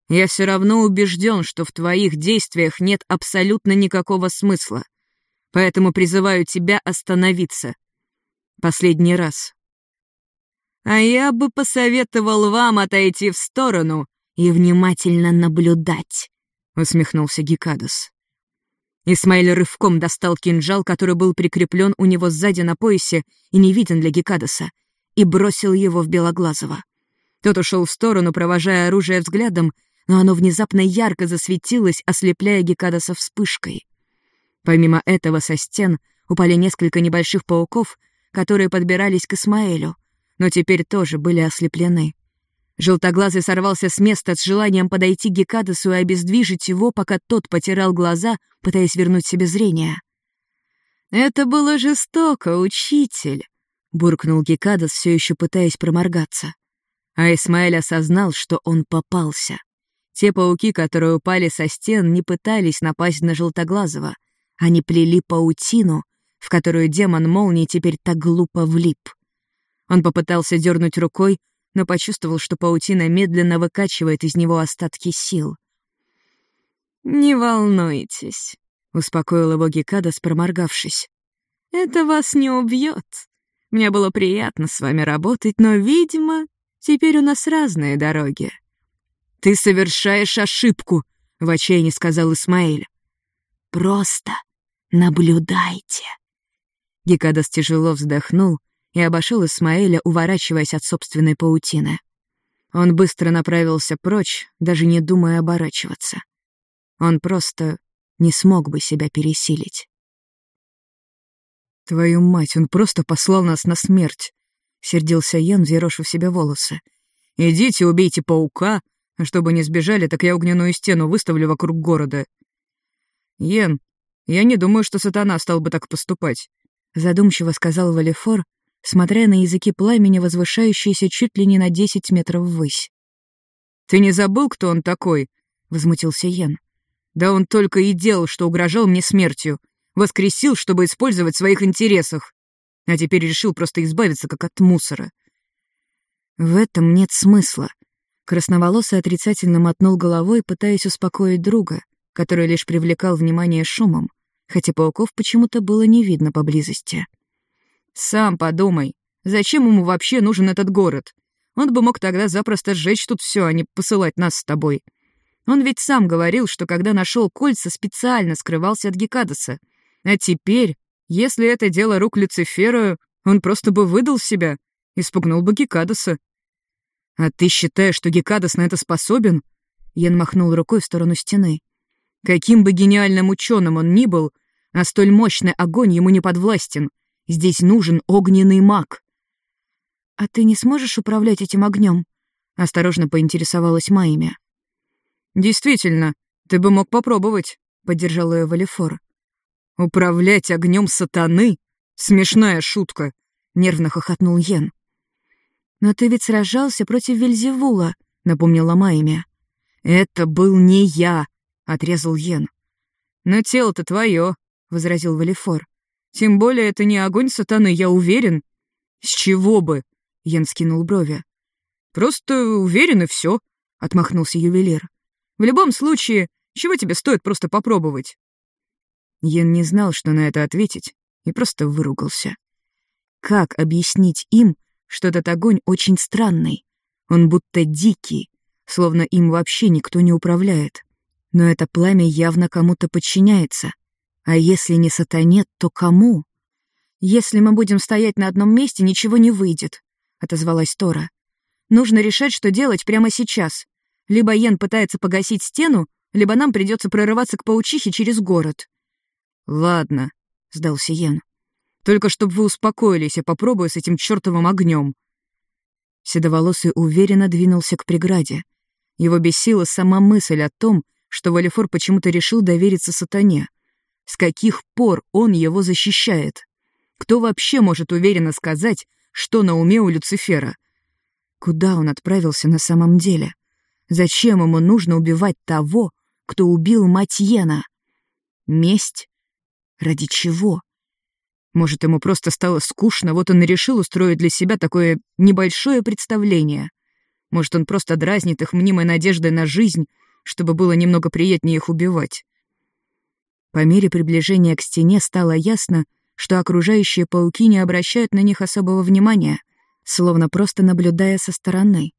«Я все равно убежден, что в твоих действиях нет абсолютно никакого смысла, поэтому призываю тебя остановиться. Последний раз». «А я бы посоветовал вам отойти в сторону и внимательно наблюдать», — усмехнулся Гекадус. Исмаэль рывком достал кинжал, который был прикреплен у него сзади на поясе и не виден для Гекадаса, и бросил его в Белоглазого. Тот ушел в сторону, провожая оружие взглядом, но оно внезапно ярко засветилось, ослепляя Гекадаса вспышкой. Помимо этого со стен упали несколько небольших пауков, которые подбирались к Исмаэлю, но теперь тоже были ослеплены. Желтоглазый сорвался с места с желанием подойти к Гекадасу и обездвижить его, пока тот потирал глаза, пытаясь вернуть себе зрение. «Это было жестоко, учитель», — буркнул Гекадас, все еще пытаясь проморгаться. А Исмаэль осознал, что он попался. Те пауки, которые упали со стен, не пытались напасть на Желтоглазого. Они плели паутину, в которую демон молнии теперь так глупо влип. Он попытался дернуть рукой, но почувствовал, что паутина медленно выкачивает из него остатки сил. «Не волнуйтесь», — успокоил его Гекадас, проморгавшись. «Это вас не убьет. Мне было приятно с вами работать, но, видимо, теперь у нас разные дороги». «Ты совершаешь ошибку», — в отчаянии сказал Исмаэль. «Просто наблюдайте». Гекадас тяжело вздохнул и обошел Исмаэля, уворачиваясь от собственной паутины. Он быстро направился прочь, даже не думая оборачиваться. Он просто не смог бы себя пересилить. «Твою мать, он просто послал нас на смерть!» — сердился Ян, взъерошив себе волосы. «Идите, убейте паука, а чтобы не сбежали, так я огненную стену выставлю вокруг города». «Йен, я не думаю, что сатана стал бы так поступать», — задумчиво сказал Валифор, смотря на языки пламени, возвышающиеся чуть ли не на десять метров ввысь. «Ты не забыл, кто он такой?» — возмутился Йен. «Да он только и делал, что угрожал мне смертью. Воскресил, чтобы использовать в своих интересах. А теперь решил просто избавиться, как от мусора». «В этом нет смысла». Красноволосый отрицательно мотнул головой, пытаясь успокоить друга, который лишь привлекал внимание шумом, хотя пауков почему-то было не видно поблизости. Сам подумай, зачем ему вообще нужен этот город? Он бы мог тогда запросто сжечь тут все, а не посылать нас с тобой. Он ведь сам говорил, что когда нашел кольца, специально скрывался от Гекадаса. А теперь, если это дело рук Люцифера, он просто бы выдал себя, испугнул бы Гекадаса. «А ты считаешь, что Гекадас на это способен?» Ян махнул рукой в сторону стены. «Каким бы гениальным ученым он ни был, а столь мощный огонь ему не подвластен. Здесь нужен огненный маг». «А ты не сможешь управлять этим огнем? осторожно поинтересовалась Майя. «Действительно, ты бы мог попробовать», — поддержал ее Валифор. «Управлять огнем сатаны? Смешная шутка», — нервно хохотнул Йен. «Но ты ведь сражался против Вельзевула», — напомнила Майя. «Это был не я», — отрезал Йен. «Но тело-то твое», — возразил Валифор. Тем более это не огонь сатаны, я уверен. С чего бы? Ян скинул брови. Просто уверен и все, отмахнулся ювелир. В любом случае, чего тебе стоит просто попробовать? Ян не знал, что на это ответить, и просто выругался. Как объяснить им, что этот огонь очень странный? Он будто дикий, словно им вообще никто не управляет. Но это пламя явно кому-то подчиняется. А если не сатане, то кому? Если мы будем стоять на одном месте, ничего не выйдет, отозвалась Тора. Нужно решать, что делать прямо сейчас. Либо Йен пытается погасить стену, либо нам придется прорываться к паучихе через город. Ладно, сдался Йен. Только чтобы вы успокоились, я попробую с этим чертовым огнем. Седоволосый уверенно двинулся к преграде. Его бесила сама мысль о том, что Валифор почему-то решил довериться сатане. С каких пор он его защищает? Кто вообще может уверенно сказать, что на уме у Люцифера? Куда он отправился на самом деле? Зачем ему нужно убивать того, кто убил мать Йена? Месть? Ради чего? Может, ему просто стало скучно, вот он и решил устроить для себя такое небольшое представление. Может, он просто дразнит их мнимой надеждой на жизнь, чтобы было немного приятнее их убивать. По мере приближения к стене стало ясно, что окружающие пауки не обращают на них особого внимания, словно просто наблюдая со стороны.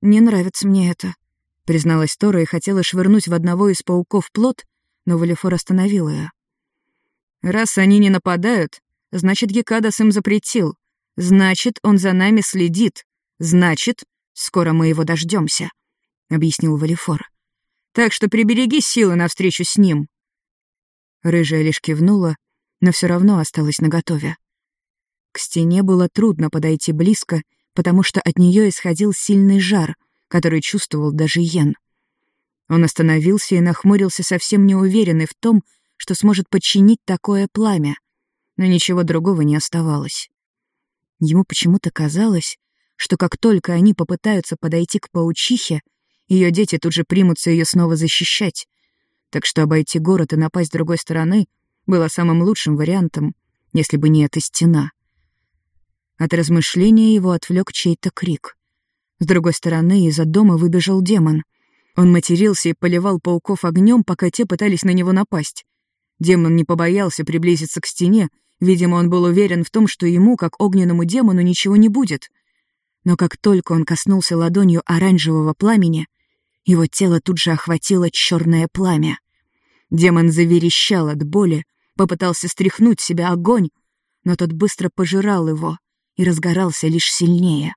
«Не нравится мне это», — призналась Тора и хотела швырнуть в одного из пауков плод, но Валифор остановил ее. «Раз они не нападают, значит, Гекадас им запретил. Значит, он за нами следит. Значит, скоро мы его дождемся. — объяснил Валифор. «Так что прибереги силы навстречу с ним». Рыжая лишь кивнула, но все равно осталась наготове. К стене было трудно подойти близко, потому что от нее исходил сильный жар, который чувствовал даже Йен. Он остановился и нахмурился, совсем неуверенный в том, что сможет подчинить такое пламя, но ничего другого не оставалось. Ему почему-то казалось, что как только они попытаются подойти к паучихе, ее дети тут же примутся ее снова защищать. Так что обойти город и напасть с другой стороны было самым лучшим вариантом, если бы не эта стена. От размышления его отвлек чей-то крик. С другой стороны из-за дома выбежал демон. Он матерился и поливал пауков огнем, пока те пытались на него напасть. Демон не побоялся приблизиться к стене, видимо, он был уверен в том, что ему, как огненному демону, ничего не будет. Но как только он коснулся ладонью оранжевого пламени, его тело тут же охватило черное пламя. Демон заверещал от боли, попытался стряхнуть себя огонь, но тот быстро пожирал его и разгорался лишь сильнее.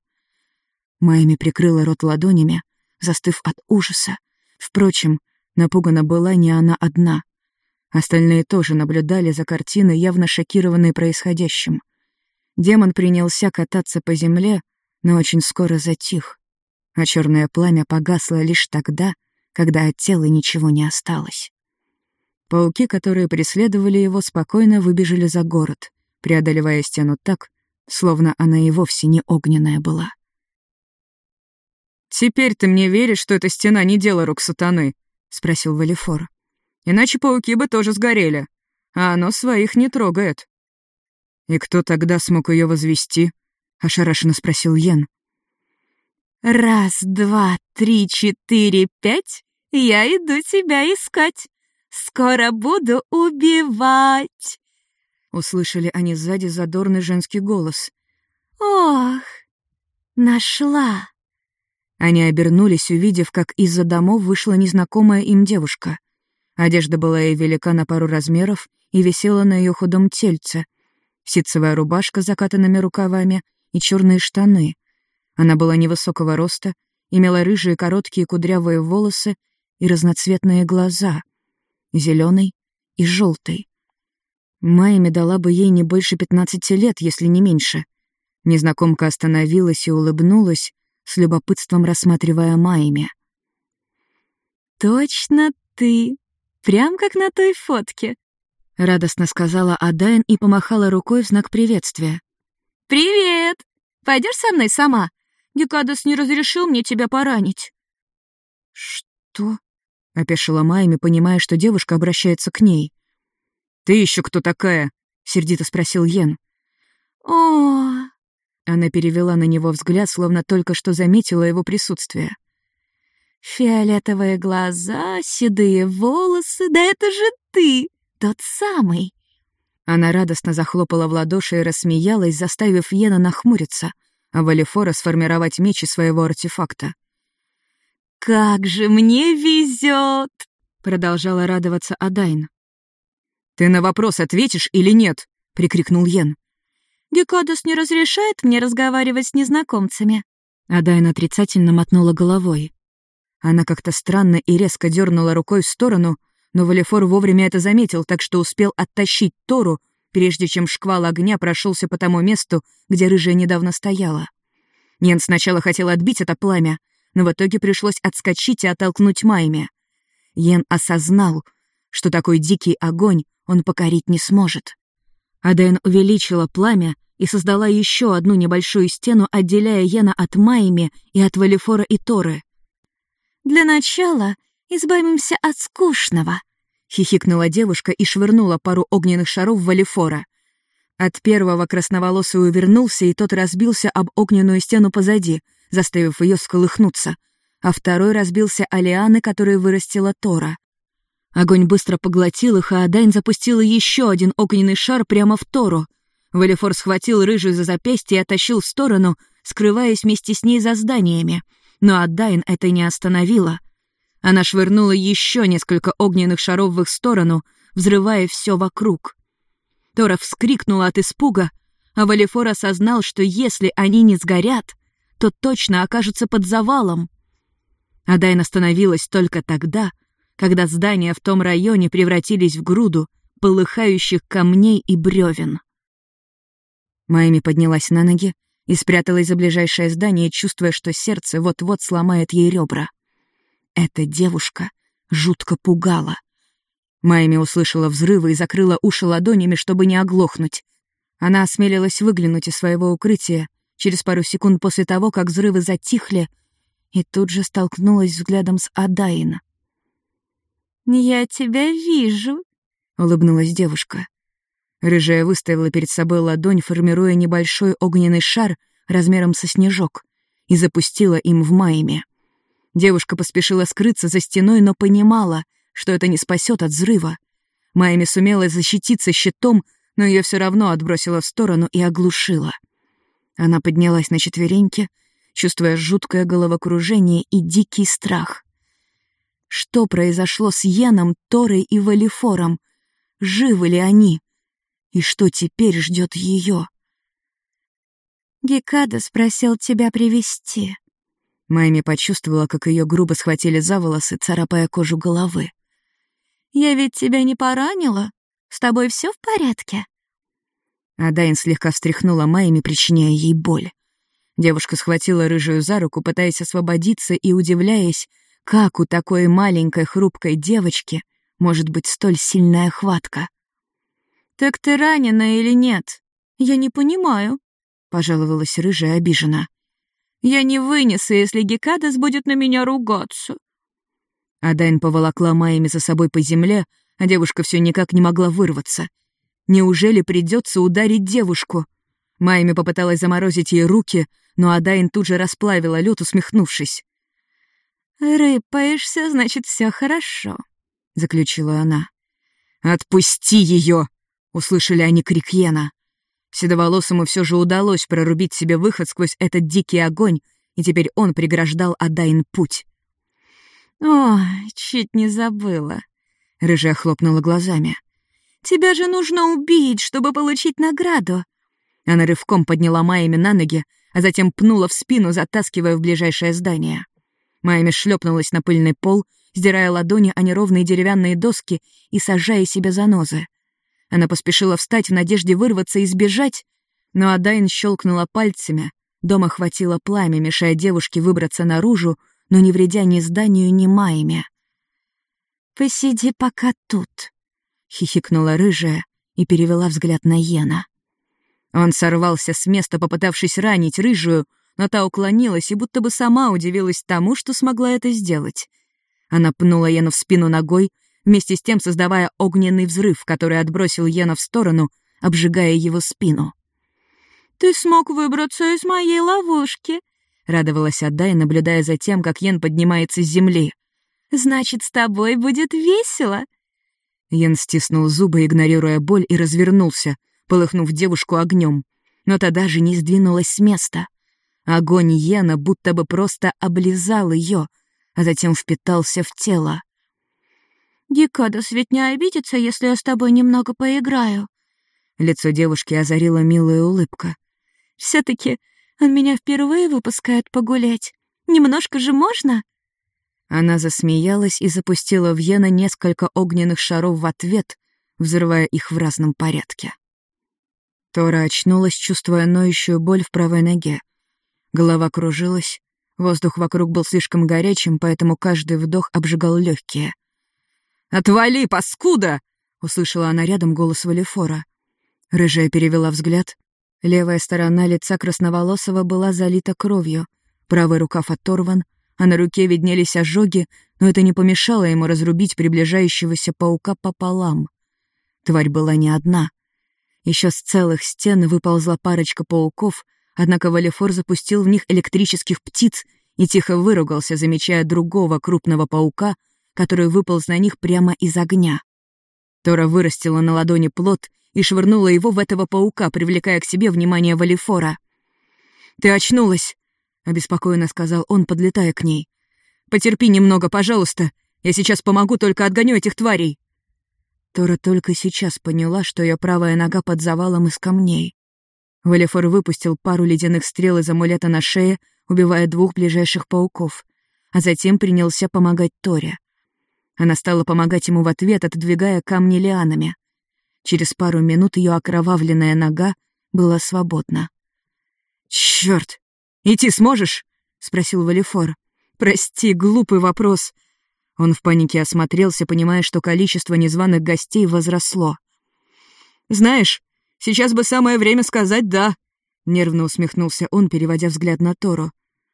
Майми прикрыла рот ладонями, застыв от ужаса. Впрочем, напугана была не она одна. Остальные тоже наблюдали за картиной, явно шокированные происходящим. Демон принялся кататься по земле, но очень скоро затих, а черное пламя погасло лишь тогда, когда от тела ничего не осталось. Пауки, которые преследовали его, спокойно выбежали за город, преодолевая стену так, словно она и вовсе не огненная была. «Теперь ты мне веришь, что эта стена не дело рук сатаны?» — спросил Валифор. Иначе пауки бы тоже сгорели, а оно своих не трогает. «И кто тогда смог ее возвести?» — ошарашенно спросил Йен. «Раз, два, три, четыре, пять, я иду тебя искать. Скоро буду убивать!» Услышали они сзади задорный женский голос. «Ох, нашла!» Они обернулись, увидев, как из-за домов вышла незнакомая им девушка — Одежда была ей велика на пару размеров и висела на ее худом тельце. Ситцевая рубашка с закатанными рукавами и черные штаны. Она была невысокого роста, имела рыжие короткие кудрявые волосы и разноцветные глаза, зеленый и желтый. Майями дала бы ей не больше пятнадцати лет, если не меньше. Незнакомка остановилась и улыбнулась, с любопытством рассматривая Майями. «Точно ты!» Прям как на той фотке», — радостно сказала Адайн и помахала рукой в знак приветствия. «Привет! Пойдешь со мной сама? Гекадас не разрешил мне тебя поранить». «Что?» — опешила Майми, понимая, что девушка обращается к ней. «Ты еще кто такая?» — сердито спросил Йен. «О...» Она перевела на него взгляд, словно только что заметила его присутствие. Фиолетовые глаза, седые волосы, да это же ты, тот самый. Она радостно захлопала в ладоши и рассмеялась, заставив Йена нахмуриться, а Валифора сформировать меч из своего артефакта. «Как же мне везет!» — продолжала радоваться Адайн. «Ты на вопрос ответишь или нет?» — прикрикнул Йен. «Гекадус не разрешает мне разговаривать с незнакомцами». Адайн отрицательно мотнула головой. Она как-то странно и резко дернула рукой в сторону, но Валифор вовремя это заметил, так что успел оттащить Тору, прежде чем шквал огня прошелся по тому месту, где рыжая недавно стояла. Нен сначала хотел отбить это пламя, но в итоге пришлось отскочить и оттолкнуть Майме. Йен осознал, что такой дикий огонь он покорить не сможет. Аден увеличила пламя и создала еще одну небольшую стену, отделяя Йена от Майми и от Валифора и Торы. Для начала избавимся от скучного», — хихикнула девушка и швырнула пару огненных шаров в Валифора. От первого красноволосый увернулся, и тот разбился об огненную стену позади, заставив ее сколыхнуться, а второй разбился о лианы, которые вырастила Тора. Огонь быстро поглотил их, а Адайн запустила еще один огненный шар прямо в Тору. Валифор схватил рыжую за запястье и оттащил в сторону, скрываясь вместе с ней за зданиями — но Адайн это не остановило. Она швырнула еще несколько огненных шаров в их сторону, взрывая все вокруг. Тора вскрикнула от испуга, а Валифор осознал, что если они не сгорят, то точно окажутся под завалом. Адайн остановилась только тогда, когда здания в том районе превратились в груду полыхающих камней и бревен. Майми поднялась на ноги и спряталась за ближайшее здание, чувствуя, что сердце вот-вот сломает ей ребра. Эта девушка жутко пугала. Майми услышала взрывы и закрыла уши ладонями, чтобы не оглохнуть. Она осмелилась выглянуть из своего укрытия через пару секунд после того, как взрывы затихли, и тут же столкнулась взглядом с Адаина. «Я тебя вижу», — улыбнулась девушка. Рыжая выставила перед собой ладонь, формируя небольшой огненный шар размером со снежок, и запустила им в Майме. Девушка поспешила скрыться за стеной, но понимала, что это не спасет от взрыва. Майми сумела защититься щитом, но ее все равно отбросило в сторону и оглушило. Она поднялась на четвереньки, чувствуя жуткое головокружение и дикий страх. Что произошло с Йеном, Торой и Валифором? Живы ли они? И что теперь ждет ее? Гекада спросил тебя привести. Майми почувствовала, как ее грубо схватили за волосы, царапая кожу головы. «Я ведь тебя не поранила? С тобой все в порядке?» Адайн слегка встряхнула Майми, причиняя ей боль. Девушка схватила рыжую за руку, пытаясь освободиться и удивляясь, как у такой маленькой хрупкой девочки может быть столь сильная хватка? «Так ты ранена или нет? Я не понимаю», — пожаловалась рыжая обижена. «Я не вынесу, если Гекадас будет на меня ругаться». Адайн поволокла Майями за собой по земле, а девушка все никак не могла вырваться. Неужели придется ударить девушку? Майми попыталась заморозить ей руки, но Адайн тут же расплавила лед, усмехнувшись. «Рыпаешься, значит, все хорошо», — заключила она. «Отпусти ее!» — услышали они крик Йена. Седоволосому все же удалось прорубить себе выход сквозь этот дикий огонь, и теперь он преграждал Адайн путь. «О, чуть не забыла», — рыжая хлопнула глазами. «Тебя же нужно убить, чтобы получить награду». Она рывком подняла Майями на ноги, а затем пнула в спину, затаскивая в ближайшее здание. Майми шлепнулась на пыльный пол, сдирая ладони о неровные деревянные доски и сажая себе занозы. Она поспешила встать в надежде вырваться и сбежать, но Адайн щелкнула пальцами, дома хватило пламя, мешая девушке выбраться наружу, но не вредя ни зданию, ни Майме. «Посиди пока тут», — хихикнула рыжая и перевела взгляд на Йена. Он сорвался с места, попытавшись ранить рыжую, но та уклонилась и будто бы сама удивилась тому, что смогла это сделать. Она пнула Йена в спину ногой, вместе с тем создавая огненный взрыв, который отбросил Йена в сторону, обжигая его спину. «Ты смог выбраться из моей ловушки», — радовалась Адай, наблюдая за тем, как Йен поднимается с земли. «Значит, с тобой будет весело». Йен стиснул зубы, игнорируя боль, и развернулся, полыхнув девушку огнем. Но та даже не сдвинулась с места — Огонь Йена будто бы просто облизал ее, а затем впитался в тело. «Гекадас ведь не обидится, если я с тобой немного поиграю?» Лицо девушки озарила милая улыбка. все таки он меня впервые выпускает погулять. Немножко же можно?» Она засмеялась и запустила в Йена несколько огненных шаров в ответ, взрывая их в разном порядке. Тора очнулась, чувствуя ноющую боль в правой ноге. Голова кружилась, воздух вокруг был слишком горячим, поэтому каждый вдох обжигал легкие. «Отвали, паскуда!» — услышала она рядом голос Валифора. Рыжая перевела взгляд. Левая сторона лица красноволосого была залита кровью, правый рукав оторван, а на руке виднелись ожоги, но это не помешало ему разрубить приближающегося паука пополам. Тварь была не одна. Еще с целых стен выползла парочка пауков, Однако Валефор запустил в них электрических птиц и тихо выругался, замечая другого крупного паука, который выполз на них прямо из огня. Тора вырастила на ладони плод и швырнула его в этого паука, привлекая к себе внимание Валифора. «Ты очнулась», — обеспокоенно сказал он, подлетая к ней. «Потерпи немного, пожалуйста. Я сейчас помогу, только отгоню этих тварей». Тора только сейчас поняла, что ее правая нога под завалом из камней. Валефор выпустил пару ледяных стрел из амулета на шее, убивая двух ближайших пауков. а затем принялся помогать Торе. Она стала помогать ему в ответ, отодвигая камни лианами. Через пару минут ее окровавленная нога была свободна. «Чёрт! Идти сможешь?» — спросил Валифор. «Прости, глупый вопрос». Он в панике осмотрелся, понимая, что количество незваных гостей возросло. «Знаешь, сейчас бы самое время сказать «да», — нервно усмехнулся он, переводя взгляд на Тору.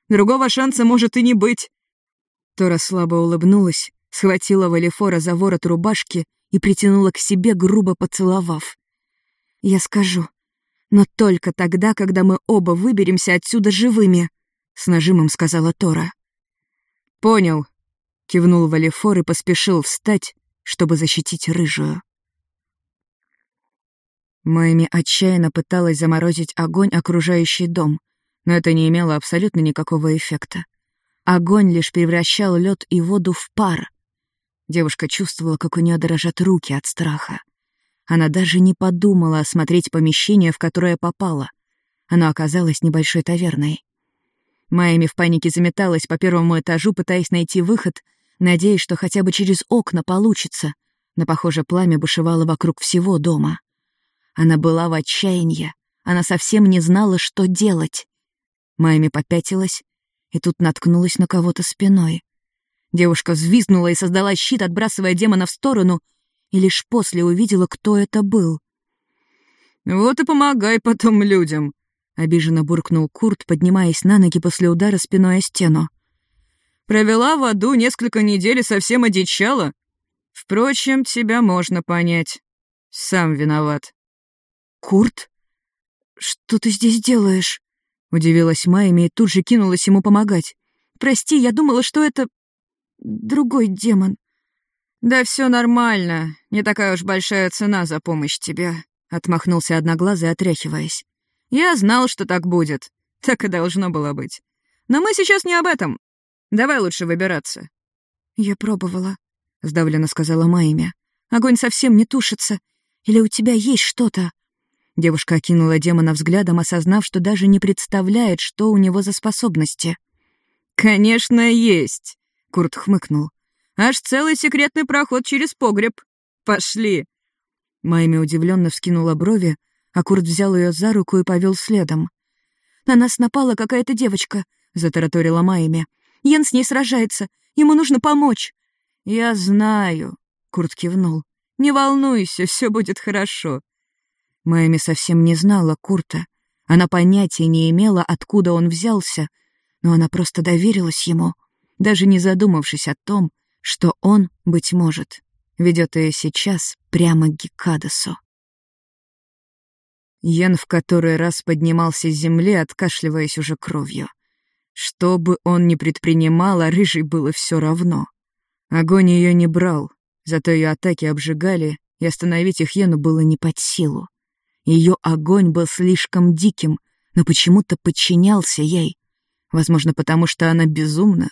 «Другого шанса может и не быть». Тора слабо улыбнулась, схватила Валифора за ворот рубашки и притянула к себе, грубо поцеловав. «Я скажу, но только тогда, когда мы оба выберемся отсюда живыми», — с нажимом сказала Тора. «Понял», — кивнул Валифор и поспешил встать, чтобы защитить рыжую. Майми отчаянно пыталась заморозить огонь, окружающий дом, но это не имело абсолютно никакого эффекта. Огонь лишь превращал лед и воду в пар. Девушка чувствовала, как у нее дрожат руки от страха. Она даже не подумала осмотреть помещение, в которое попала. Оно оказалось небольшой таверной. Майами в панике заметалась по первому этажу, пытаясь найти выход, надеясь, что хотя бы через окна получится, но, похоже, пламя бушевало вокруг всего дома. Она была в отчаянии, она совсем не знала, что делать. Майми попятилась и тут наткнулась на кого-то спиной. Девушка взвизгнула и создала щит, отбрасывая демона в сторону — и лишь после увидела, кто это был. «Вот и помогай потом людям», — обиженно буркнул Курт, поднимаясь на ноги после удара спиной о стену. «Провела в аду несколько недель и совсем одичала. Впрочем, тебя можно понять. Сам виноват». «Курт? Что ты здесь делаешь?» — удивилась Майми и тут же кинулась ему помогать. «Прости, я думала, что это... другой демон». «Да все нормально, не такая уж большая цена за помощь тебе», — отмахнулся одноглазый, отряхиваясь. «Я знал, что так будет. Так и должно было быть. Но мы сейчас не об этом. Давай лучше выбираться». «Я пробовала», — сдавленно сказала Майя. «Огонь совсем не тушится. Или у тебя есть что-то?» Девушка окинула демона взглядом, осознав, что даже не представляет, что у него за способности. «Конечно, есть», — Курт хмыкнул. Аж целый секретный проход через погреб. Пошли!» Майми удивленно вскинула брови, а Курт взял ее за руку и повел следом. «На нас напала какая-то девочка», — затараторила Майми. «Йен с ней сражается. Ему нужно помочь». «Я знаю», — Курт кивнул. «Не волнуйся, все будет хорошо». Майми совсем не знала Курта. Она понятия не имела, откуда он взялся, но она просто доверилась ему, даже не задумавшись о том, что он, быть может, ведет ее сейчас прямо к Гекадасу. Йен в который раз поднимался с земли, откашливаясь уже кровью. Что бы он ни предпринимал, а рыжий было все равно. Огонь ее не брал, зато ее атаки обжигали, и остановить их Йену было не под силу. Ее огонь был слишком диким, но почему-то подчинялся ей. Возможно, потому что она безумна,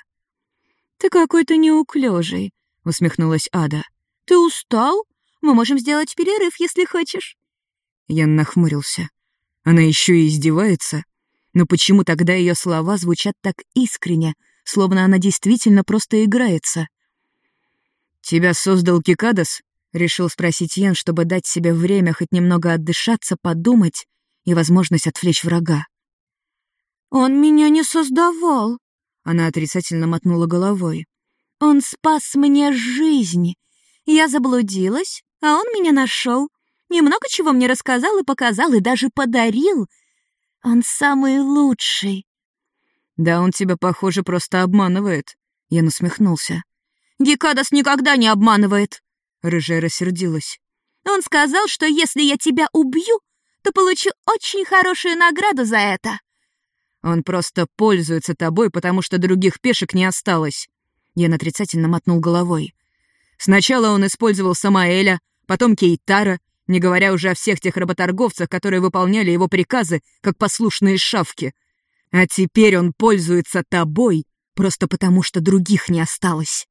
«Ты какой-то неуклюжий», — усмехнулась Ада. «Ты устал? Мы можем сделать перерыв, если хочешь». Ян нахмурился. Она еще и издевается. Но почему тогда ее слова звучат так искренне, словно она действительно просто играется? «Тебя создал Кикадос?» — решил спросить Ян, чтобы дать себе время хоть немного отдышаться, подумать и возможность отвлечь врага. «Он меня не создавал», она отрицательно мотнула головой. «Он спас мне жизнь. Я заблудилась, а он меня нашел. Немного чего мне рассказал и показал, и даже подарил. Он самый лучший». «Да он тебя, похоже, просто обманывает», — я насмехнулся. «Гекадас никогда не обманывает», — рыжая рассердилась. «Он сказал, что если я тебя убью, то получу очень хорошую награду за это». Он просто пользуется тобой, потому что других пешек не осталось. Ян отрицательно мотнул головой. Сначала он использовал Самаэля, потом Кейтара, не говоря уже о всех тех работорговцах, которые выполняли его приказы, как послушные шавки. А теперь он пользуется тобой, просто потому что других не осталось.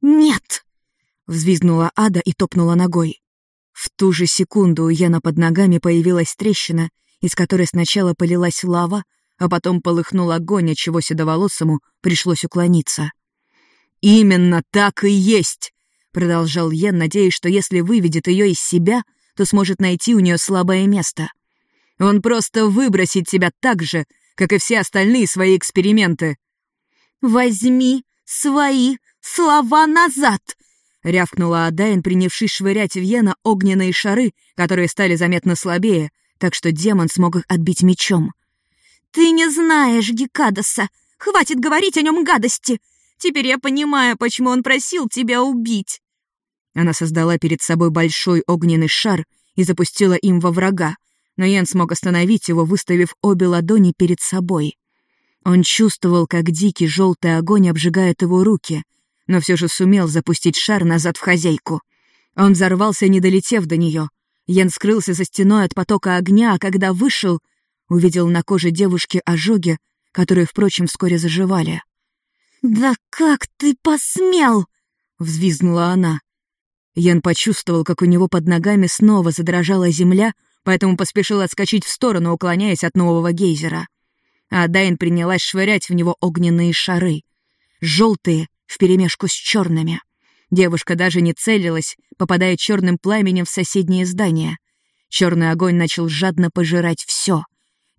«Нет!» — взвизгнула Ада и топнула ногой. В ту же секунду у Яна под ногами появилась трещина, из которой сначала полилась лава, а потом полыхнул огонь, от чего седоволосому пришлось уклониться. «Именно так и есть!» — продолжал Йен, надеясь, что если выведет ее из себя, то сможет найти у нее слабое место. Он просто выбросит тебя так же, как и все остальные свои эксперименты. «Возьми свои слова назад!» — рявкнула Адайн, принявшись швырять в Йена огненные шары, которые стали заметно слабее, так что демон смог их отбить мечом. «Ты не знаешь Гекадаса! Хватит говорить о нем гадости! Теперь я понимаю, почему он просил тебя убить!» Она создала перед собой большой огненный шар и запустила им во врага, но Ян смог остановить его, выставив обе ладони перед собой. Он чувствовал, как дикий желтый огонь обжигает его руки, но все же сумел запустить шар назад в хозяйку. Он взорвался, не долетев до нее. Ян скрылся за стеной от потока огня, а когда вышел, увидел на коже девушки ожоги, которые, впрочем, вскоре заживали. «Да как ты посмел!» — взвизгнула она. Ян почувствовал, как у него под ногами снова задрожала земля, поэтому поспешил отскочить в сторону, уклоняясь от нового гейзера. А Дайн принялась швырять в него огненные шары. Желтые, вперемешку с черными. Девушка даже не целилась, попадая черным пламенем в соседнее здание. Черный огонь начал жадно пожирать все: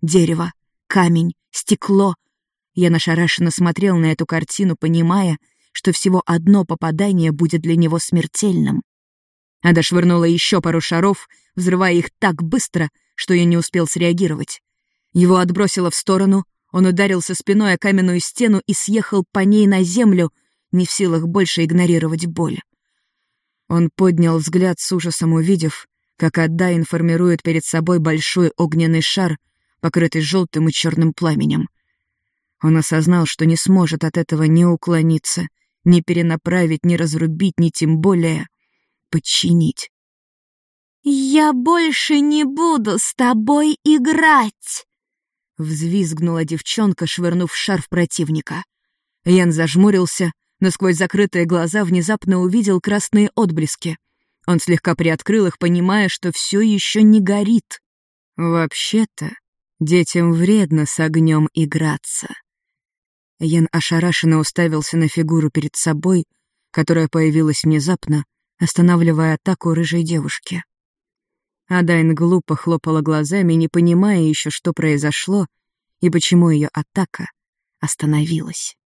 Дерево, камень, стекло. Я нашарашенно смотрел на эту картину, понимая, что всего одно попадание будет для него смертельным. Ада швырнула еще пару шаров, взрывая их так быстро, что я не успел среагировать. Его отбросило в сторону, он ударился спиной о каменную стену и съехал по ней на землю, не в силах больше игнорировать боль. Он поднял взгляд с ужасом, увидев, как Адда информирует перед собой большой огненный шар, покрытый желтым и черным пламенем. Он осознал, что не сможет от этого ни уклониться, ни перенаправить, ни разрубить, ни тем более подчинить. «Я больше не буду с тобой играть!» Взвизгнула девчонка, швырнув шар в противника. Ян зажмурился, но сквозь закрытые глаза внезапно увидел красные отблески. Он слегка приоткрыл их, понимая, что все еще не горит. Вообще-то, детям вредно с огнем играться. Ян ошарашенно уставился на фигуру перед собой, которая появилась внезапно, останавливая атаку рыжей девушки. Адайн глупо хлопала глазами, не понимая еще, что произошло и почему ее атака остановилась.